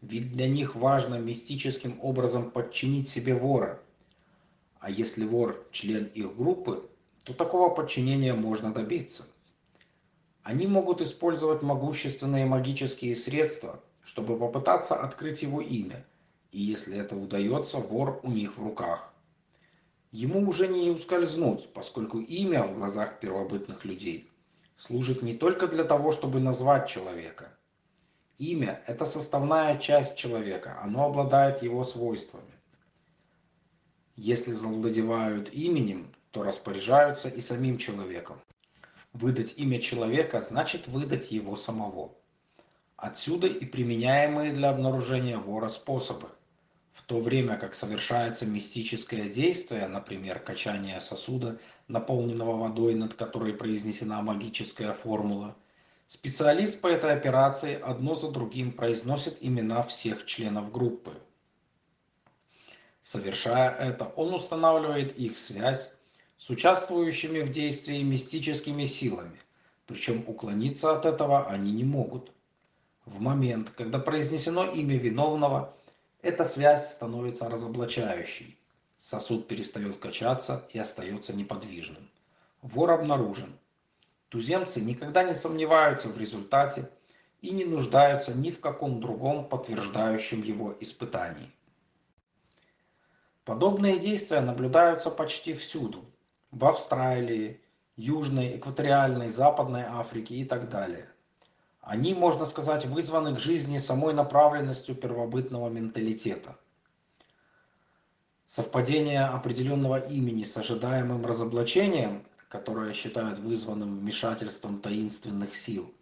ведь для них важно мистическим образом подчинить себе вора. А если вор – член их группы, то такого подчинения можно добиться. Они могут использовать могущественные магические средства, чтобы попытаться открыть его имя, и если это удается, вор у них в руках. Ему уже не ускользнуть, поскольку имя в глазах первобытных людей служит не только для того, чтобы назвать человека. Имя – это составная часть человека, оно обладает его свойствами. Если завладевают именем, то распоряжаются и самим человеком. Выдать имя человека значит выдать его самого. Отсюда и применяемые для обнаружения вора способы. В то время как совершается мистическое действие, например, качание сосуда, наполненного водой, над которой произнесена магическая формула, специалист по этой операции одно за другим произносит имена всех членов группы. Совершая это, он устанавливает их связь с участвующими в действии мистическими силами, причем уклониться от этого они не могут. В момент, когда произнесено имя виновного, эта связь становится разоблачающей. Сосуд перестает качаться и остается неподвижным. Вор обнаружен. Туземцы никогда не сомневаются в результате и не нуждаются ни в каком другом подтверждающем его испытании. Подобные действия наблюдаются почти всюду. В Австралии, Южной, Экваториальной, Западной Африке и так далее. Они, можно сказать, вызваны к жизни самой направленностью первобытного менталитета. Совпадение определенного имени с ожидаемым разоблачением, которое считают вызванным вмешательством таинственных сил,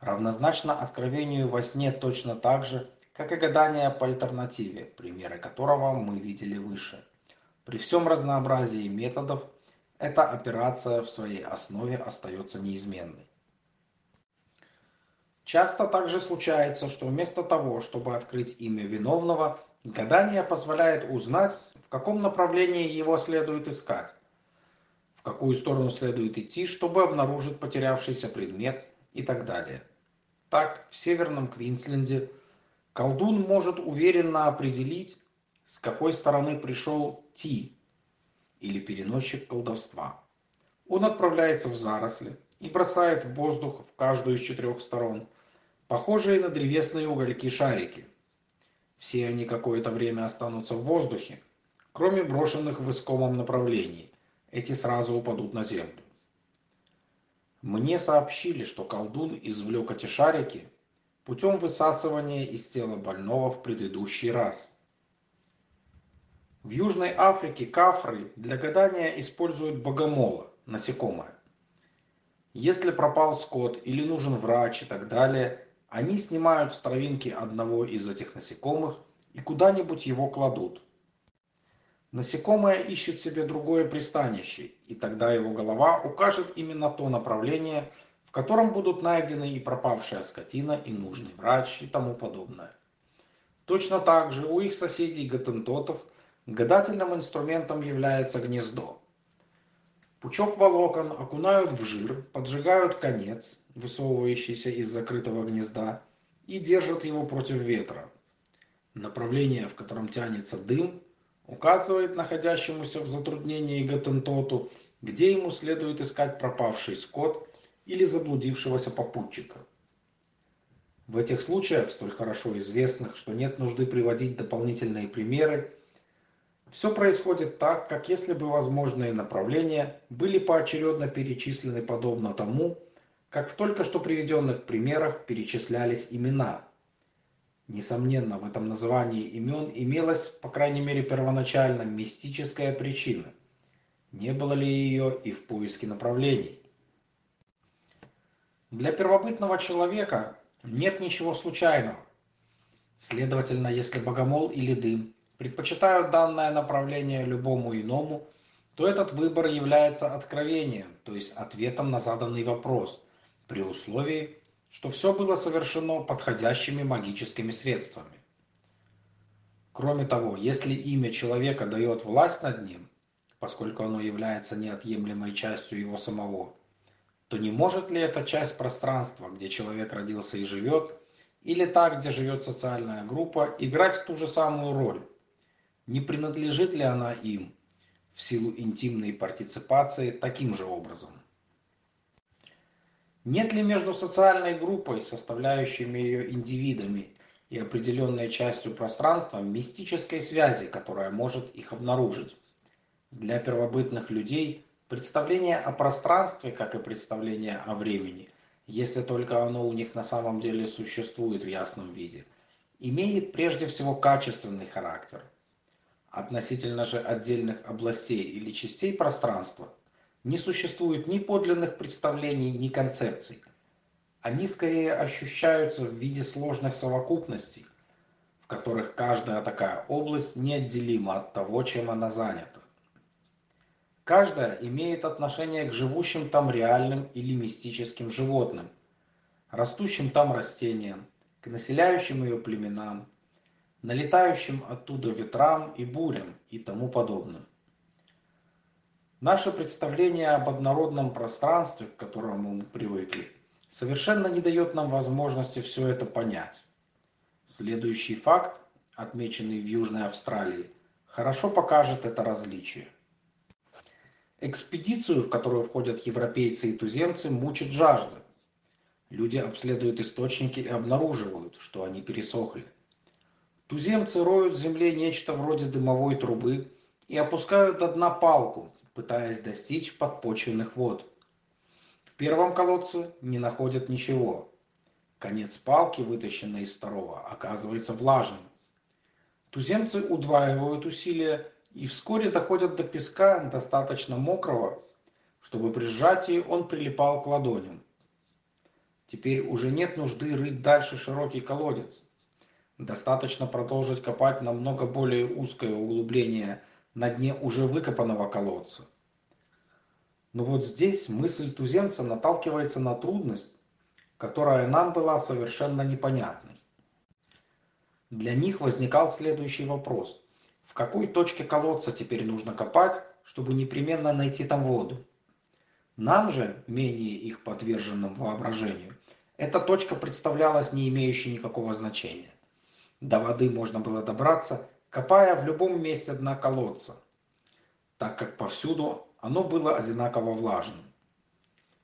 равнозначно откровению во сне точно так же, как и гадание по альтернативе, примеры которого мы видели выше. При всем разнообразии методов эта операция в своей основе остается неизменной. Часто также случается, что вместо того, чтобы открыть имя виновного, гадание позволяет узнать, в каком направлении его следует искать, в какую сторону следует идти, чтобы обнаружить потерявшийся предмет и так далее. Так, в Северном Квинсленде Колдун может уверенно определить, с какой стороны пришел Ти, или переносчик колдовства. Он отправляется в заросли и бросает в воздух в каждую из четырех сторон, похожие на древесные угольки шарики. Все они какое-то время останутся в воздухе, кроме брошенных в искомом направлении. Эти сразу упадут на землю. Мне сообщили, что колдун извлек эти шарики путем высасывания из тела больного в предыдущий раз. В Южной Африке кафры для гадания используют богомола, насекомое. Если пропал скот или нужен врач и так далее, они снимают с травинки одного из этих насекомых и куда-нибудь его кладут. Насекомое ищет себе другое пристанище, и тогда его голова укажет именно то направление, в котором будут найдены и пропавшая скотина, и нужный врач, и тому подобное. Точно так же у их соседей готентотов гадательным инструментом является гнездо. Пучок волокон окунают в жир, поджигают конец, высовывающийся из закрытого гнезда, и держат его против ветра. Направление, в котором тянется дым, указывает находящемуся в затруднении готентоту, где ему следует искать пропавший скот или заблудившегося попутчика. В этих случаях, столь хорошо известных, что нет нужды приводить дополнительные примеры, все происходит так, как если бы возможные направления были поочередно перечислены подобно тому, как в только что приведенных примерах перечислялись имена. Несомненно, в этом назывании имен имелась, по крайней мере первоначально, мистическая причина. Не было ли ее и в поиске направлений? Для первобытного человека нет ничего случайного. Следовательно, если богомол или дым предпочитают данное направление любому иному, то этот выбор является откровением, то есть ответом на заданный вопрос, при условии, что все было совершено подходящими магическими средствами. Кроме того, если имя человека дает власть над ним, поскольку оно является неотъемлемой частью его самого, то не может ли эта часть пространства, где человек родился и живет, или та, где живет социальная группа, играть ту же самую роль? Не принадлежит ли она им в силу интимной партиципации таким же образом? Нет ли между социальной группой, составляющими ее индивидами, и определенной частью пространства мистической связи, которая может их обнаружить? Для первобытных людей представление о пространстве, как и представление о времени, если только оно у них на самом деле существует в ясном виде, имеет прежде всего качественный характер. Относительно же отдельных областей или частей пространства не существует ни подлинных представлений, ни концепций. Они скорее ощущаются в виде сложных совокупностей, в которых каждая такая область неотделима от того, чем она занята. Каждая имеет отношение к живущим там реальным или мистическим животным, растущим там растениям, к населяющим ее племенам, налетающим оттуда ветрам и бурям и тому подобным. Наше представление об однородном пространстве, к которому мы привыкли, совершенно не дает нам возможности все это понять. Следующий факт, отмеченный в Южной Австралии, хорошо покажет это различие. Экспедицию, в которую входят европейцы и туземцы, мучит жажда. Люди обследуют источники и обнаруживают, что они пересохли. Туземцы роют в земле нечто вроде дымовой трубы и опускают до дна палку, пытаясь достичь подпочвенных вод. В первом колодце не находят ничего. Конец палки, вытащенный из второго, оказывается влажным. Туземцы удваивают усилия и вскоре доходят до песка, достаточно мокрого, чтобы при сжатии он прилипал к ладоням. Теперь уже нет нужды рыть дальше широкий колодец. Достаточно продолжить копать намного более узкое углубление на дне уже выкопанного колодца. Но вот здесь мысль туземца наталкивается на трудность, которая нам была совершенно непонятной. Для них возникал следующий вопрос. В какой точке колодца теперь нужно копать, чтобы непременно найти там воду? Нам же, менее их подверженным воображению, эта точка представлялась не имеющей никакого значения. До воды можно было добраться, копая в любом месте дна колодца, так как повсюду оно было одинаково влажным.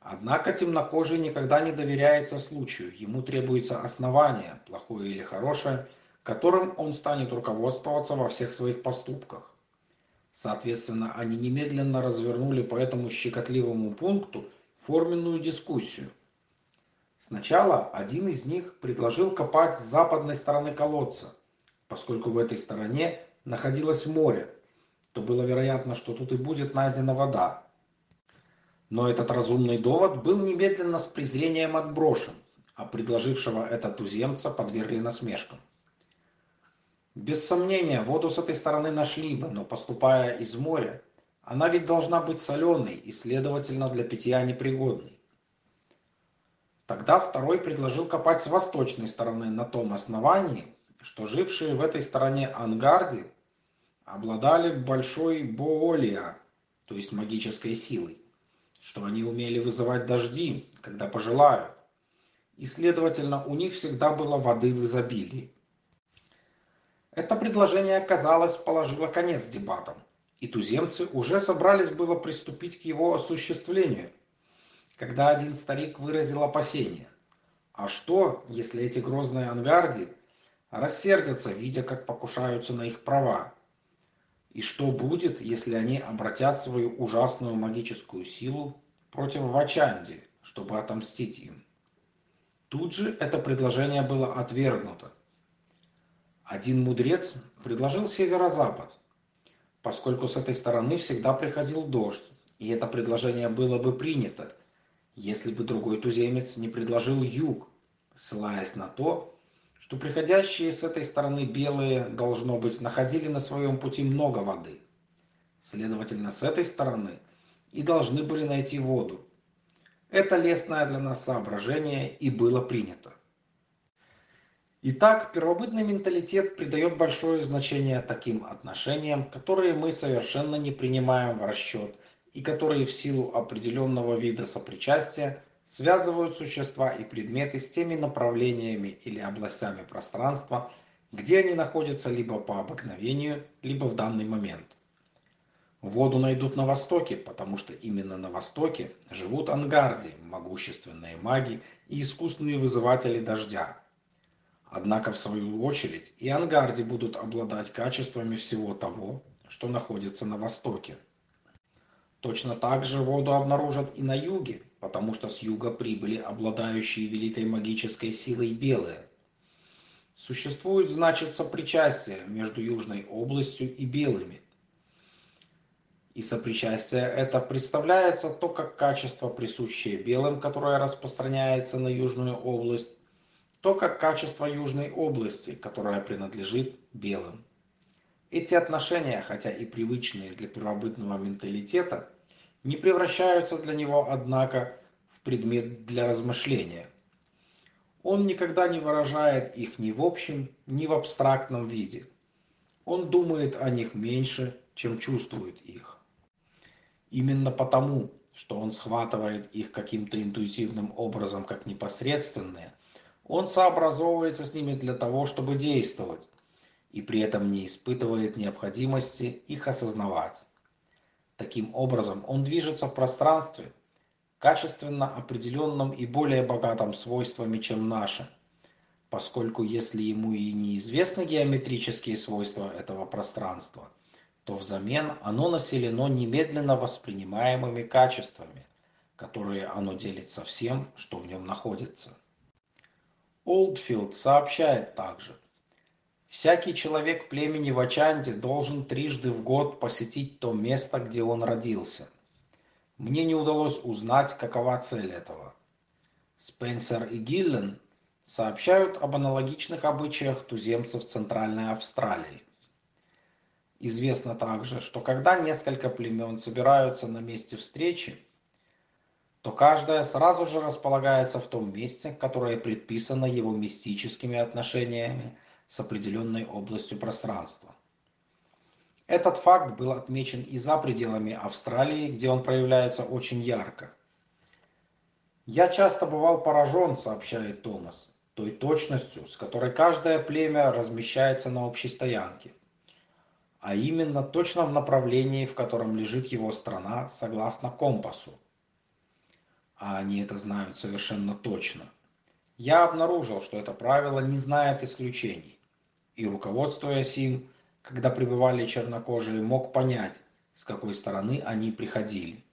Однако темнокожий никогда не доверяется случаю, ему требуется основание, плохое или хорошее – которым он станет руководствоваться во всех своих поступках. Соответственно, они немедленно развернули по этому щекотливому пункту форменную дискуссию. Сначала один из них предложил копать с западной стороны колодца, поскольку в этой стороне находилось море, то было вероятно, что тут и будет найдена вода. Но этот разумный довод был немедленно с презрением отброшен, а предложившего это туземца подвергли насмешкам. Без сомнения, воду с этой стороны нашли бы, но поступая из моря, она ведь должна быть соленой и, следовательно, для питья непригодной. Тогда второй предложил копать с восточной стороны на том основании, что жившие в этой стороне ангарди обладали большой боолия, то есть магической силой, что они умели вызывать дожди, когда пожелают, и, следовательно, у них всегда было воды в изобилии. Это предложение, казалось, положило конец дебатам, и туземцы уже собрались было приступить к его осуществлению, когда один старик выразил опасение. А что, если эти грозные ангарди рассердятся, видя, как покушаются на их права? И что будет, если они обратят свою ужасную магическую силу против Вачанди, чтобы отомстить им? Тут же это предложение было отвергнуто. Один мудрец предложил северо-запад, поскольку с этой стороны всегда приходил дождь, и это предложение было бы принято, если бы другой туземец не предложил юг, ссылаясь на то, что приходящие с этой стороны белые, должно быть, находили на своем пути много воды. Следовательно, с этой стороны и должны были найти воду. Это лестное для нас соображение и было принято. Итак, первобытный менталитет придает большое значение таким отношениям, которые мы совершенно не принимаем в расчет и которые в силу определенного вида сопричастия связывают существа и предметы с теми направлениями или областями пространства, где они находятся либо по обыкновению, либо в данный момент. Воду найдут на Востоке, потому что именно на Востоке живут ангарди, могущественные маги и искусные вызыватели дождя. Однако, в свою очередь, и ангарди будут обладать качествами всего того, что находится на Востоке. Точно так же воду обнаружат и на юге, потому что с юга прибыли обладающие великой магической силой белые. Существует, значит, сопричастие между Южной областью и белыми. И сопричастие это представляется то как качество, присущее белым, которое распространяется на Южную область, то как качество Южной области, которая принадлежит белым. Эти отношения, хотя и привычные для первобытного менталитета, не превращаются для него, однако, в предмет для размышления. Он никогда не выражает их ни в общем, ни в абстрактном виде. Он думает о них меньше, чем чувствует их. Именно потому, что он схватывает их каким-то интуитивным образом как непосредственные, он сообразовывается с ними для того, чтобы действовать, и при этом не испытывает необходимости их осознавать. Таким образом, он движется в пространстве, качественно определенном и более богатом свойствами, чем наше, поскольку если ему и неизвестны геометрические свойства этого пространства, то взамен оно населено немедленно воспринимаемыми качествами, которые оно делит со всем, что в нем находится. Олдфилд сообщает также, Всякий человек племени Вачанди должен трижды в год посетить то место, где он родился. Мне не удалось узнать, какова цель этого. Спенсер и Гиллен сообщают об аналогичных обычаях туземцев Центральной Австралии. Известно также, что когда несколько племен собираются на месте встречи, то каждое сразу же располагается в том месте, которое предписано его мистическими отношениями с определенной областью пространства. Этот факт был отмечен и за пределами Австралии, где он проявляется очень ярко. «Я часто бывал поражен», — сообщает Томас, «той точностью, с которой каждое племя размещается на общей стоянке, а именно точно в направлении, в котором лежит его страна, согласно компасу. А они это знают совершенно точно. Я обнаружил, что это правило не знает исключений и, руководствуясь им, когда пребывали чернокожие, мог понять, с какой стороны они приходили.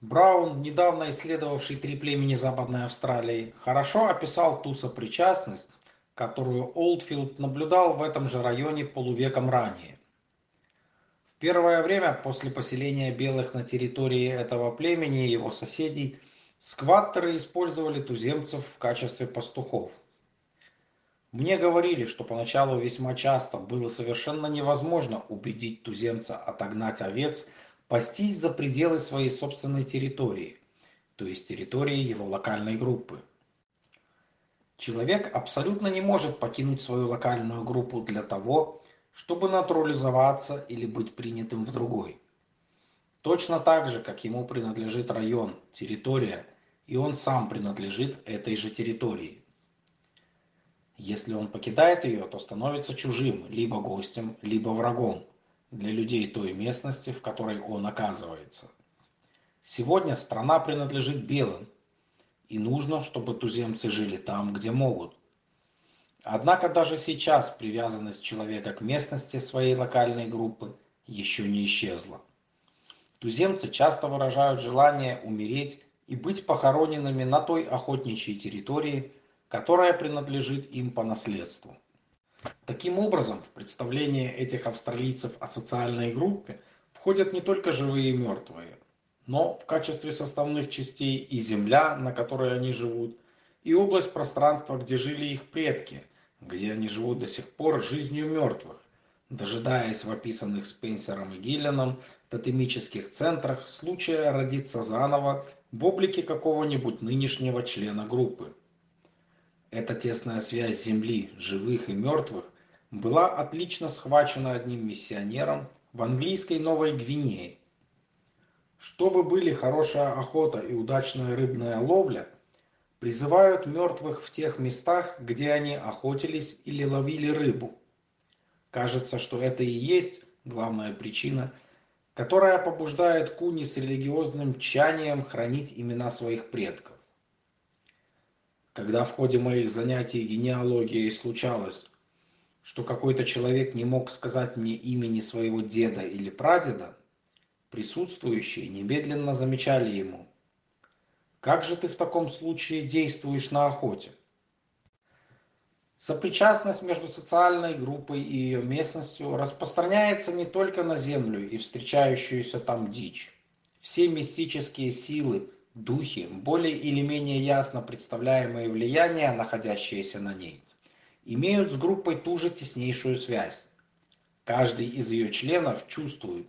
Браун, недавно исследовавший три племени Западной Австралии, хорошо описал ту сопричастность, которую Олдфилд наблюдал в этом же районе полувеком ранее. В первое время после поселения белых на территории этого племени и его соседей скваттеры использовали туземцев в качестве пастухов – мне говорили, что поначалу весьма часто было совершенно невозможно убедить туземца отогнать овец пастись за пределы своей собственной территории, то есть территории его локальной группы. Человек абсолютно не может покинуть свою локальную группу для того, чтобы натурализоваться или быть принятым в другой. Точно так же, как ему принадлежит район, территория, и он сам принадлежит этой же территории. Если он покидает ее, то становится чужим, либо гостем, либо врагом для людей той местности, в которой он оказывается. Сегодня страна принадлежит белым, и нужно, чтобы туземцы жили там, где могут. Однако даже сейчас привязанность человека к местности своей локальной группы еще не исчезла. Туземцы часто выражают желание умереть и быть похороненными на той охотничьей территории, которая принадлежит им по наследству. Таким образом, в представление этих австралийцев о социальной группе входят не только живые и мертвые, но в качестве составных частей и земля, на которой они живут, и область пространства, где жили их предки, где они живут до сих пор жизнью мертвых, дожидаясь в описанных Спенсером и Гилленом тотемических центрах случая родиться заново в облике какого-нибудь нынешнего члена группы. Эта тесная связь Земли, живых и мертвых, была отлично схвачена одним миссионером в английской Новой Гвинее. Чтобы были хорошая охота и удачная рыбная ловля, призывают мертвых в тех местах, где они охотились или ловили рыбу. Кажется, что это и есть главная причина, которая побуждает куни с религиозным тщанием хранить имена своих предков. Когда в ходе моих занятий генеалогией случалось, что какой-то человек не мог сказать мне имени своего деда или прадеда, присутствующие немедленно замечали ему. «Как же ты в таком случае действуешь на охоте?» Сопричастность между социальной группой и ее местностью распространяется не только на Землю и встречающуюся там дичь. Все мистические силы, духи, более или менее ясно представляемые влияния, находящиеся на ней, имеют с группой ту же теснейшую связь. Каждый из ее членов чувствует,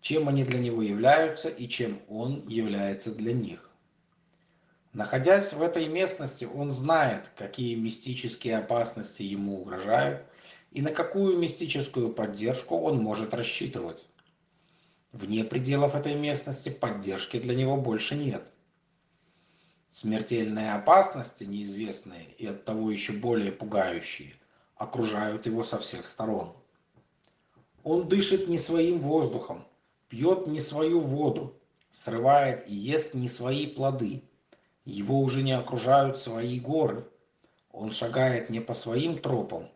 чем они для него являются и чем он является для них. Находясь в этой местности, он знает, какие мистические опасности ему угрожают и на какую мистическую поддержку он может рассчитывать. Вне пределов этой местности поддержки для него больше нет. Смертельные опасности, неизвестные и оттого еще более пугающие, окружают его со всех сторон. Он дышит не своим воздухом, пьет не свою воду, срывает и ест не свои плоды. Его уже не окружают свои горы. Он шагает не по своим тропам.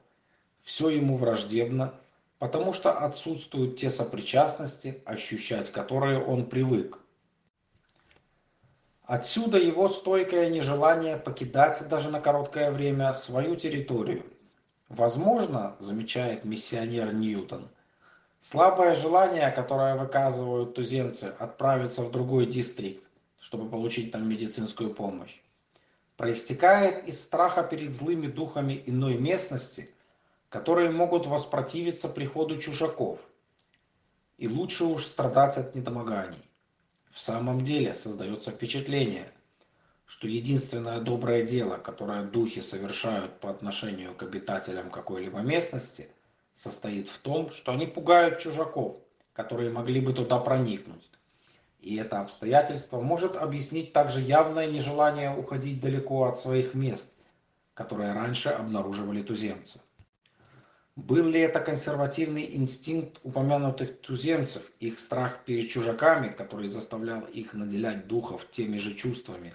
Все ему враждебно, потому что отсутствуют те сопричастности, ощущать которые он привык. Отсюда его стойкое нежелание покидать даже на короткое время свою территорию. Возможно, замечает миссионер Ньютон, слабое желание, которое выказывают туземцы отправиться в другой дистрикт, чтобы получить там медицинскую помощь, проистекает из страха перед злыми духами иной местности, которые могут воспротивиться приходу чужаков. И лучше уж страдать от недомоганий. В самом деле создается впечатление, что единственное доброе дело, которое духи совершают по отношению к обитателям какой-либо местности, состоит в том, что они пугают чужаков, которые могли бы туда проникнуть. И это обстоятельство может объяснить также явное нежелание уходить далеко от своих мест, которые раньше обнаруживали туземцы. Был ли это консервативный инстинкт упомянутых туземцев, их страх перед чужаками, который заставлял их наделять духов теми же чувствами,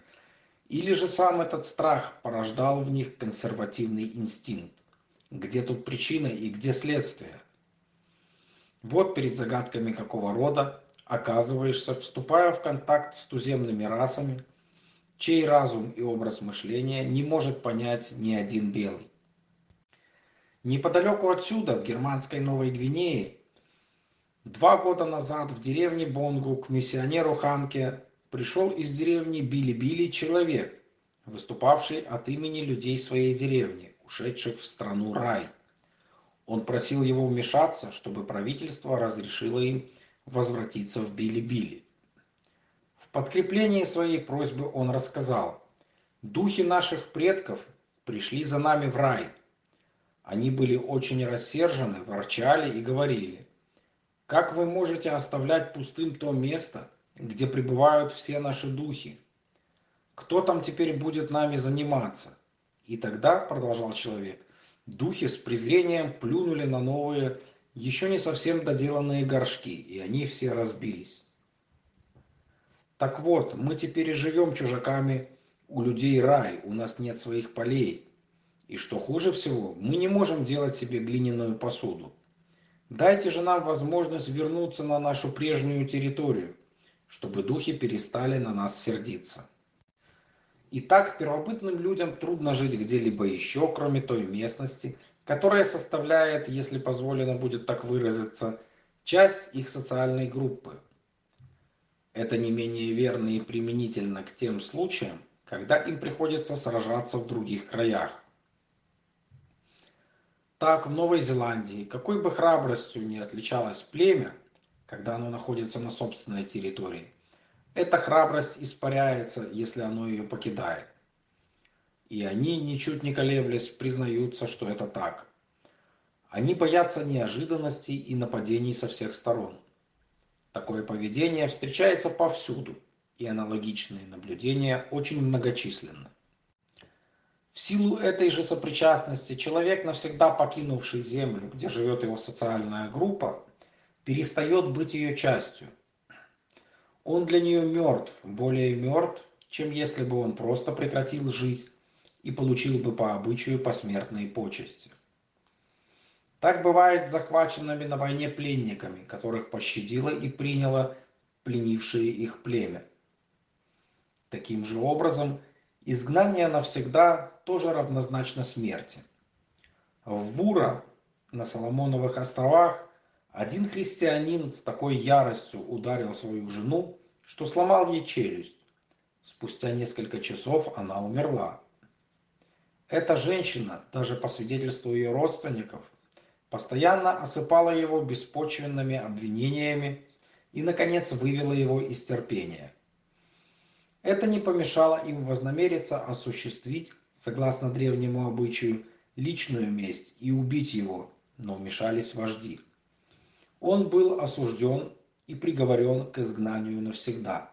или же сам этот страх порождал в них консервативный инстинкт? Где тут причина и где следствие? Вот перед загадками какого рода оказываешься, вступая в контакт с туземными расами, чей разум и образ мышления не может понять ни один белый. Неподалеку отсюда, в германской Новой Гвинее, два года назад в деревне Бонгу к миссионеру Ханке пришел из деревни Били-Били человек, выступавший от имени людей своей деревни, ушедших в страну рай. Он просил его вмешаться, чтобы правительство разрешило им возвратиться в Били-Били. В подкреплении своей просьбы он рассказал, «Духи наших предков пришли за нами в рай, они были очень рассержены, ворчали и говорили, «Как вы можете оставлять пустым то место, где пребывают все наши духи? Кто там теперь будет нами заниматься?» И тогда, продолжал человек, духи с презрением плюнули на новые, еще не совсем доделанные горшки, и они все разбились. Так вот, мы теперь и живем чужаками у людей рай, у нас нет своих полей, и что хуже всего, мы не можем делать себе глиняную посуду. Дайте же нам возможность вернуться на нашу прежнюю территорию, чтобы духи перестали на нас сердиться. Итак, первобытным людям трудно жить где-либо еще, кроме той местности, которая составляет, если позволено будет так выразиться, часть их социальной группы. Это не менее верно и применительно к тем случаям, когда им приходится сражаться в других краях. Так, в Новой Зеландии, какой бы храбростью ни отличалось племя, когда оно находится на собственной территории, эта храбрость испаряется, если оно ее покидает. И они, ничуть не колеблясь, признаются, что это так. Они боятся неожиданностей и нападений со всех сторон. Такое поведение встречается повсюду, и аналогичные наблюдения очень многочисленны. В силу этой же сопричастности человек, навсегда покинувший Землю, где живет его социальная группа, перестает быть ее частью. Он для нее мертв, более мертв, чем если бы он просто прекратил жить и получил бы по обычаю посмертные почести. Так бывает с захваченными на войне пленниками, которых пощадило и приняло пленившие их племя. Таким же образом, изгнание навсегда тоже равнозначно смерти. В Вура на Соломоновых островах один христианин с такой яростью ударил свою жену, что сломал ей челюсть. Спустя несколько часов она умерла. Эта женщина, даже по свидетельству ее родственников, постоянно осыпала его беспочвенными обвинениями и, наконец, вывела его из терпения. Это не помешало им вознамериться осуществить, согласно древнему обычаю, личную месть и убить его, но вмешались вожди. Он был осужден и приговорен к изгнанию навсегда.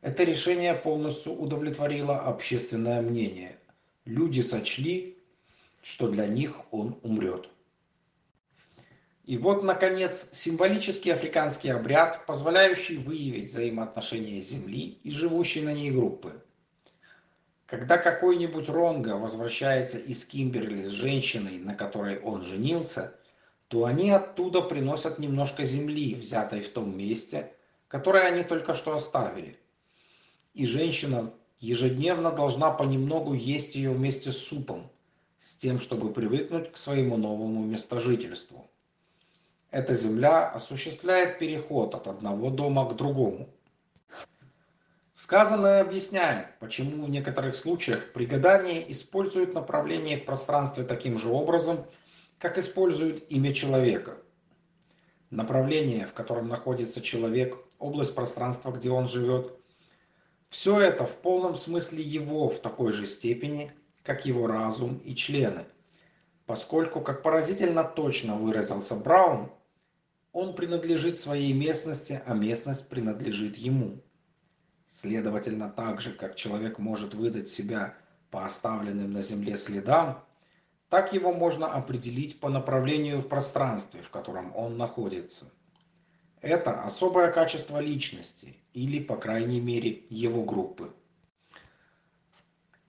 Это решение полностью удовлетворило общественное мнение. Люди сочли, что для них он умрет. И вот, наконец, символический африканский обряд, позволяющий выявить взаимоотношения Земли и живущей на ней группы. Когда какой-нибудь Ронга возвращается из Кимберли с женщиной, на которой он женился, то они оттуда приносят немножко земли, взятой в том месте, которое они только что оставили. И женщина ежедневно должна понемногу есть ее вместе с супом, с тем, чтобы привыкнуть к своему новому местожительству. Эта земля осуществляет переход от одного дома к другому. Сказанное объясняет, почему в некоторых случаях при гадании используют направление в пространстве таким же образом, как используют имя человека. Направление, в котором находится человек, область пространства, где он живет, все это в полном смысле его в такой же степени, как его разум и члены, поскольку, как поразительно точно выразился Браун, он принадлежит своей местности, а местность принадлежит ему. Следовательно, так же, как человек может выдать себя по оставленным на земле следам, так его можно определить по направлению в пространстве, в котором он находится. Это особое качество личности, или, по крайней мере, его группы.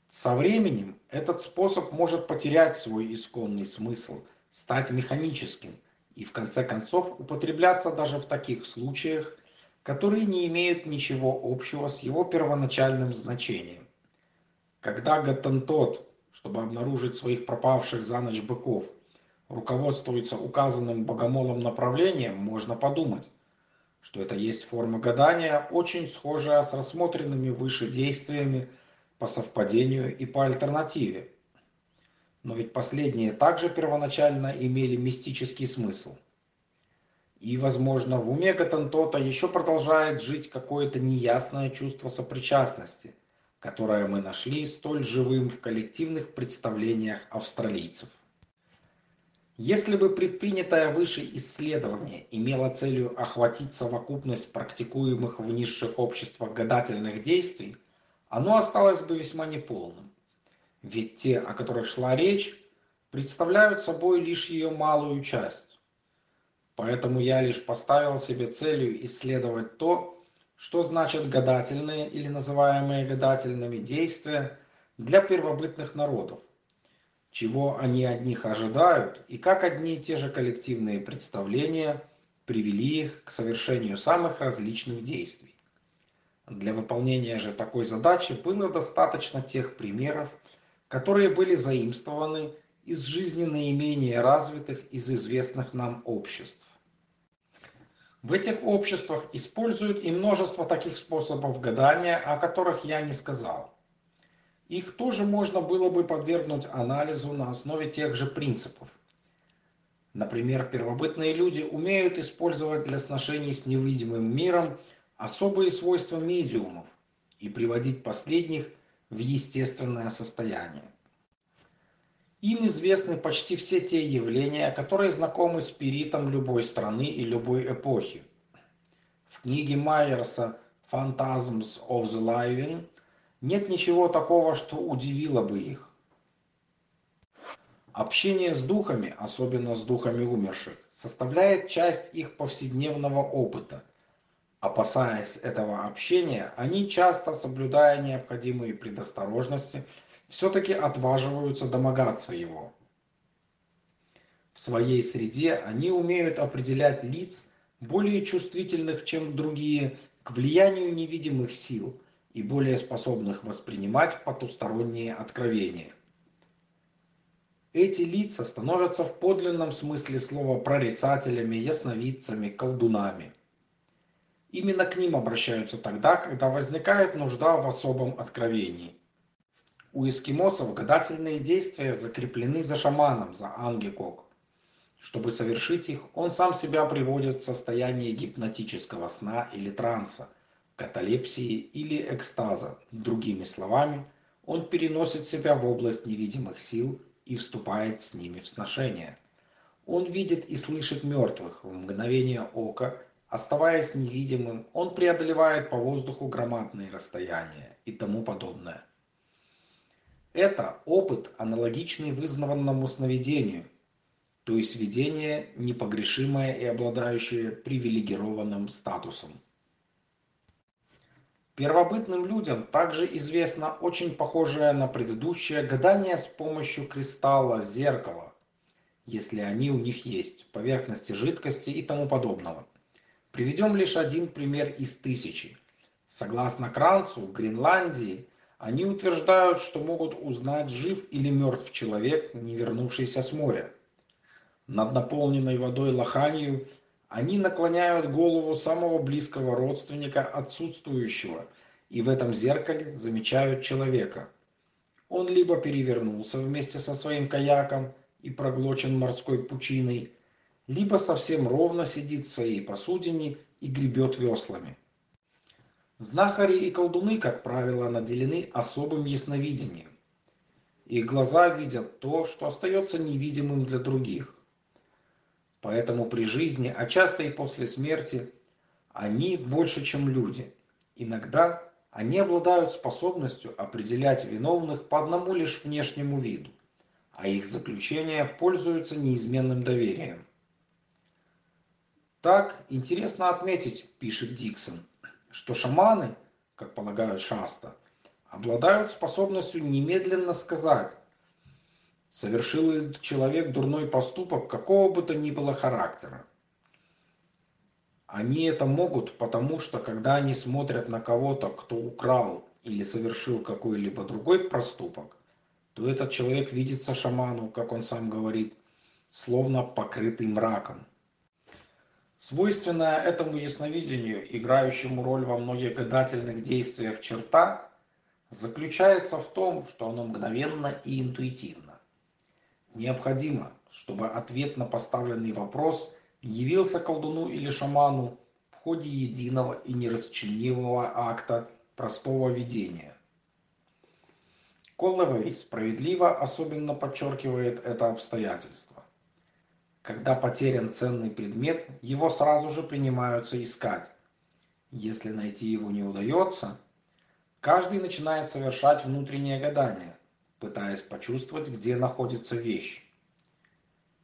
Со временем этот способ может потерять свой исконный смысл, стать механическим – и в конце концов употребляться даже в таких случаях, которые не имеют ничего общего с его первоначальным значением. Когда Гаттентот, чтобы обнаружить своих пропавших за ночь быков, руководствуется указанным богомолом направлением, можно подумать, что это есть форма гадания, очень схожая с рассмотренными выше действиями по совпадению и по альтернативе. Но ведь последние также первоначально имели мистический смысл. И, возможно, в уме Гатантота еще продолжает жить какое-то неясное чувство сопричастности, которое мы нашли столь живым в коллективных представлениях австралийцев. Если бы предпринятое выше исследование имело целью охватить совокупность практикуемых в низших обществах гадательных действий, оно осталось бы весьма неполным. Ведь те, о которых шла речь, представляют собой лишь ее малую часть. Поэтому я лишь поставил себе целью исследовать то, что значат гадательные или называемые гадательными действия для первобытных народов, чего они от них ожидают и как одни и те же коллективные представления привели их к совершению самых различных действий. Для выполнения же такой задачи было достаточно тех примеров, которые были заимствованы из жизни наименее развитых из известных нам обществ. В этих обществах используют и множество таких способов гадания, о которых я не сказал. Их тоже можно было бы подвергнуть анализу на основе тех же принципов. Например, первобытные люди умеют использовать для сношений с невидимым миром особые свойства медиумов и приводить последних в естественное состояние. Им известны почти все те явления, которые знакомы спиритам любой страны и любой эпохи. в книге Майерса «Phantasms of the Living» нет ничего такого, что удивило бы их. Общение с духами, особенно с духами умерших, составляет часть их повседневного опыта. Опасаясь этого общения, они часто, соблюдая необходимые предосторожности, все-таки отваживаются домогаться его. В своей среде они умеют определять лиц, более чувствительных, чем другие, к влиянию невидимых сил и более способных воспринимать потусторонние откровения. Эти лица становятся в подлинном смысле слова прорицателями, ясновидцами, колдунами. Именно к ним обращаются тогда, когда возникает нужда в особом откровении. У эскимосов гадательные действия закреплены за шаманом, за ангекок. Чтобы совершить их, он сам себя приводит в состояние гипнотического сна или транса, каталепсии или экстаза. Другими словами, он переносит себя в область невидимых сил и вступает с ними в сношение. Он видит и слышит мертвых в мгновение ока, оставаясь невидимым, он преодолевает по воздуху громадные расстояния и тому подобное. Это опыт, аналогичный вызнаванному сновидению – то есть видение непогрешимое и обладающее привилегированным статусом. Первобытным людям также известно очень похожее на предыдущее гадание с помощью кристалла, зеркала, если они у них есть, поверхности жидкости и тому подобного. Приведем лишь один пример из тысячи. Согласно Кранцу, в Гренландии они утверждают, что могут узнать, жив или мертв человек, не вернувшийся с моря. Над наполненной водой лоханью они наклоняют голову самого близкого родственника отсутствующего и в этом зеркале замечают человека. Он либо перевернулся вместе со своим каяком и проглочен морской пучиной, либо совсем ровно сидит в своей посудине и гребет веслами. Знахари и колдуны, как правило, наделены особым ясновидением. Их глаза видят то, что остается невидимым для других. Поэтому при жизни, а часто и после смерти, они больше, чем люди. Иногда они обладают способностью определять виновных по одному лишь внешнему виду, а их заключения пользуются неизменным доверием. Так, интересно отметить, пишет Диксон, что шаманы, как полагают Шаста, обладают способностью немедленно сказать, совершил человек дурной поступок какого бы то ни было характера. Они это могут, потому что когда они смотрят на кого-то, кто украл или совершил какой-либо другой проступок, то этот человек видится шаману, как он сам говорит, словно покрытый мраком. Свойственная этому ясновидению, играющему роль во многих гадательных действиях черта, заключается в том, что оно мгновенно и интуитивно. Необходимо, чтобы ответ на поставленный вопрос явился колдуну или шаману в ходе единого и нерасчленимого акта простого видения. Коллевей справедливо особенно подчеркивает это обстоятельство. Когда потерян ценный предмет, его сразу же принимаются искать. Если найти его не удается, каждый начинает совершать внутреннее гадание, пытаясь почувствовать, где находится вещь.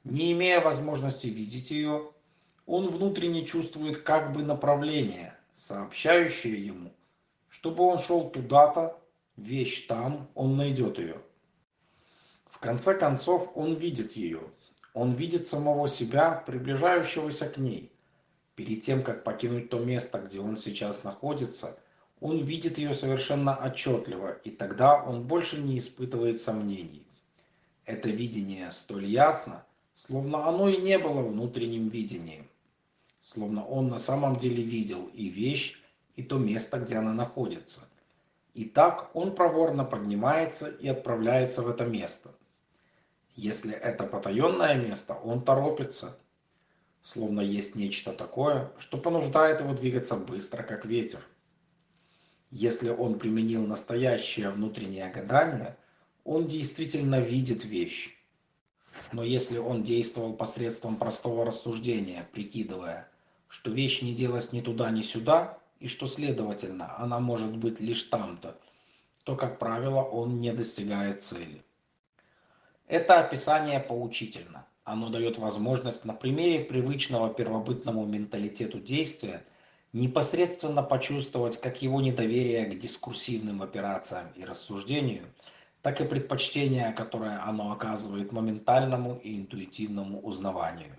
Не имея возможности видеть ее, он внутренне чувствует как бы направление, сообщающее ему, чтобы он шел туда-то, вещь там, он найдет ее. В конце концов он видит ее, он видит самого себя, приближающегося к ней. Перед тем, как покинуть то место, где он сейчас находится, он видит ее совершенно отчетливо, и тогда он больше не испытывает сомнений. Это видение столь ясно, словно оно и не было внутренним видением. Словно он на самом деле видел и вещь, и то место, где она находится. И так он проворно поднимается и отправляется в это место. Если это потаенное место, он торопится, словно есть нечто такое, что понуждает его двигаться быстро, как ветер. Если он применил настоящее внутреннее гадание, он действительно видит вещь. Но если он действовал посредством простого рассуждения, прикидывая, что вещь не делась ни туда, ни сюда, и что, следовательно, она может быть лишь там-то, то, как правило, он не достигает цели. Это описание поучительно. Оно дает возможность на примере привычного первобытному менталитету действия непосредственно почувствовать как его недоверие к дискурсивным операциям и рассуждению, так и предпочтение, которое оно оказывает моментальному и интуитивному узнаванию.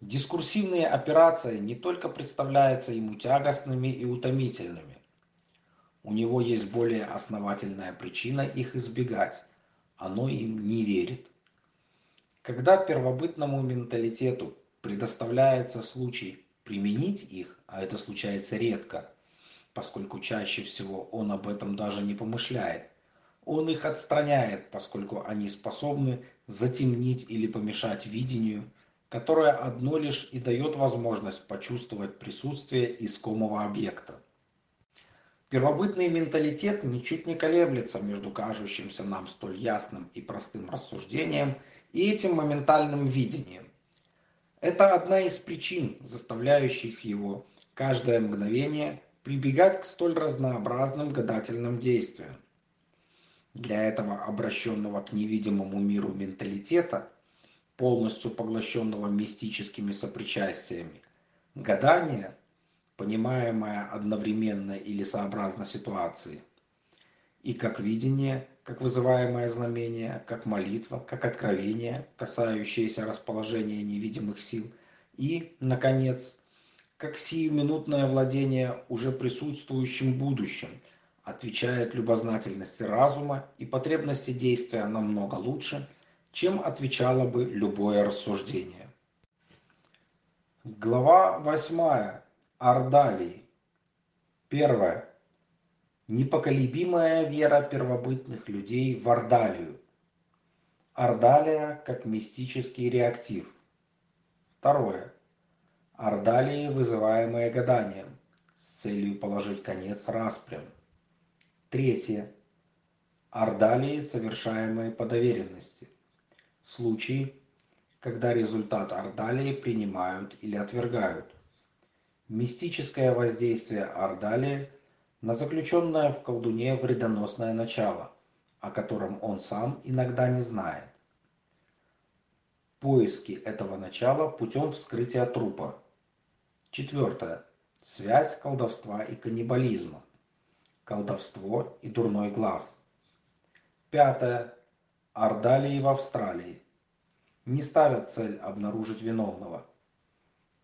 Дискурсивные операции не только представляются ему тягостными и утомительными. У него есть более основательная причина их избегать. Оно им не верит. Когда первобытному менталитету предоставляется случай применить их, а это случается редко, поскольку чаще всего он об этом даже не помышляет, он их отстраняет, поскольку они способны затемнить или помешать видению – которое одно лишь и дает возможность почувствовать присутствие искомого объекта. Первобытный менталитет ничуть не колеблется между кажущимся нам столь ясным и простым рассуждением и этим моментальным видением. Это одна из причин, заставляющих его каждое мгновение прибегать к столь разнообразным гадательным действиям. Для этого обращенного к невидимому миру менталитета полностью поглощенного мистическими сопричастиями. Гадание, понимаемое одновременно или сообразно ситуации, и как видение, как вызываемое знамение, как молитва, как откровение, касающееся расположения невидимых сил, и, наконец, как сиюминутное владение уже присутствующим будущим, отвечает любознательности разума и потребности действия намного лучше – чем отвечало бы любое рассуждение. Глава 8. Ордалии. Первое. Непоколебимая вера первобытных людей в Ордалию. Ордалия как мистический реактив. Второе. Ордалии, вызываемые гаданием, с целью положить конец распрям. Третье. Ордалии, совершаемые по доверенности случаи, когда результат ордалии принимают или отвергают. Мистическое воздействие ордалии на заключенное в колдуне вредоносное начало, о котором он сам иногда не знает. Поиски этого начала путем вскрытия трупа. Четвертое. Связь колдовства и каннибализма. Колдовство и дурной глаз. Пятое. Ордалии в Австралии. Не ставят цель обнаружить виновного.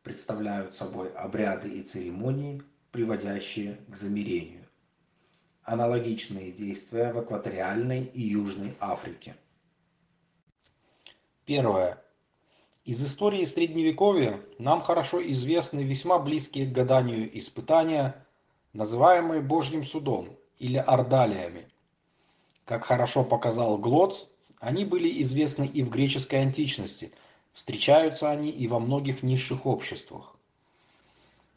Представляют собой обряды и церемонии, приводящие к замирению. Аналогичные действия в экваториальной и Южной Африке. Первое. Из истории Средневековья нам хорошо известны весьма близкие к гаданию испытания, называемые Божьим судом или ордалиями. Как хорошо показал Глоц, они были известны и в греческой античности, встречаются они и во многих низших обществах.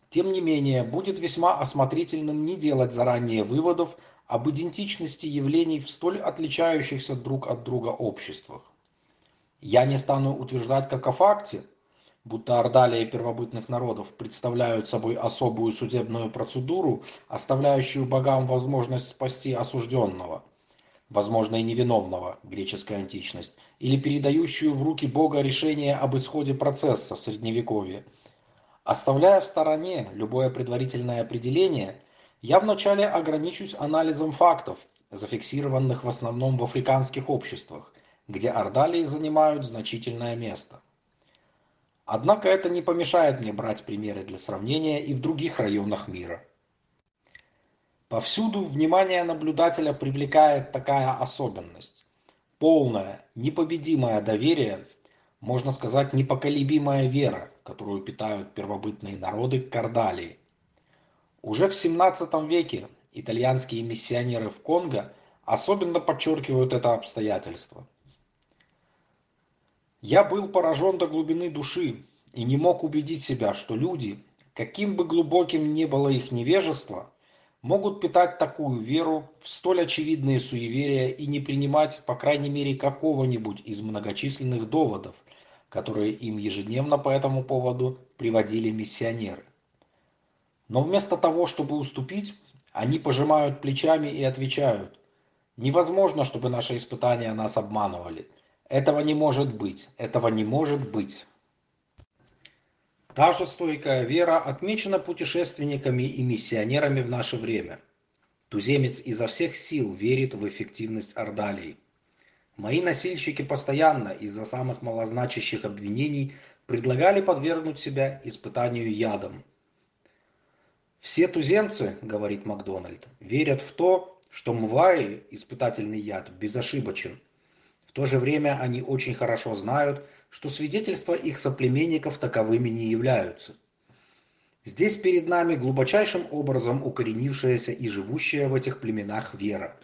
Тем не менее, будет весьма осмотрительным не делать заранее выводов об идентичности явлений в столь отличающихся друг от друга обществах. Я не стану утверждать как о факте, будто ордалии первобытных народов представляют собой особую судебную процедуру, оставляющую богам возможность спасти осужденного – возможно и невиновного, греческая античность, или передающую в руки Бога решение об исходе процесса средневековья. Оставляя в стороне любое предварительное определение, я вначале ограничусь анализом фактов, зафиксированных в основном в африканских обществах, где ордалии занимают значительное место. Однако это не помешает мне брать примеры для сравнения и в других районах мира. Повсюду внимание наблюдателя привлекает такая особенность. Полное, непобедимое доверие, можно сказать, непоколебимая вера, которую питают первобытные народы Кардалии. Уже в 17 веке итальянские миссионеры в Конго особенно подчеркивают это обстоятельство. Я был поражен до глубины души и не мог убедить себя, что люди, каким бы глубоким ни было их невежество, могут питать такую веру в столь очевидные суеверия и не принимать, по крайней мере, какого-нибудь из многочисленных доводов, которые им ежедневно по этому поводу приводили миссионеры. Но вместо того, чтобы уступить, они пожимают плечами и отвечают, невозможно, чтобы наши испытания нас обманывали. Этого не может быть, этого не может быть. Та же стойкая вера отмечена путешественниками и миссионерами в наше время. Туземец изо всех сил верит в эффективность ордалии. Мои носильщики постоянно из-за самых малозначащих обвинений предлагали подвергнуть себя испытанию ядом, все туземцы, говорит Макдональд, верят в то, что мваи, испытательный яд, безошибочен. В то же время они очень хорошо знают, что свидетельства их соплеменников таковыми не являются. Здесь перед нами глубочайшим образом укоренившаяся и живущая в этих племенах вера.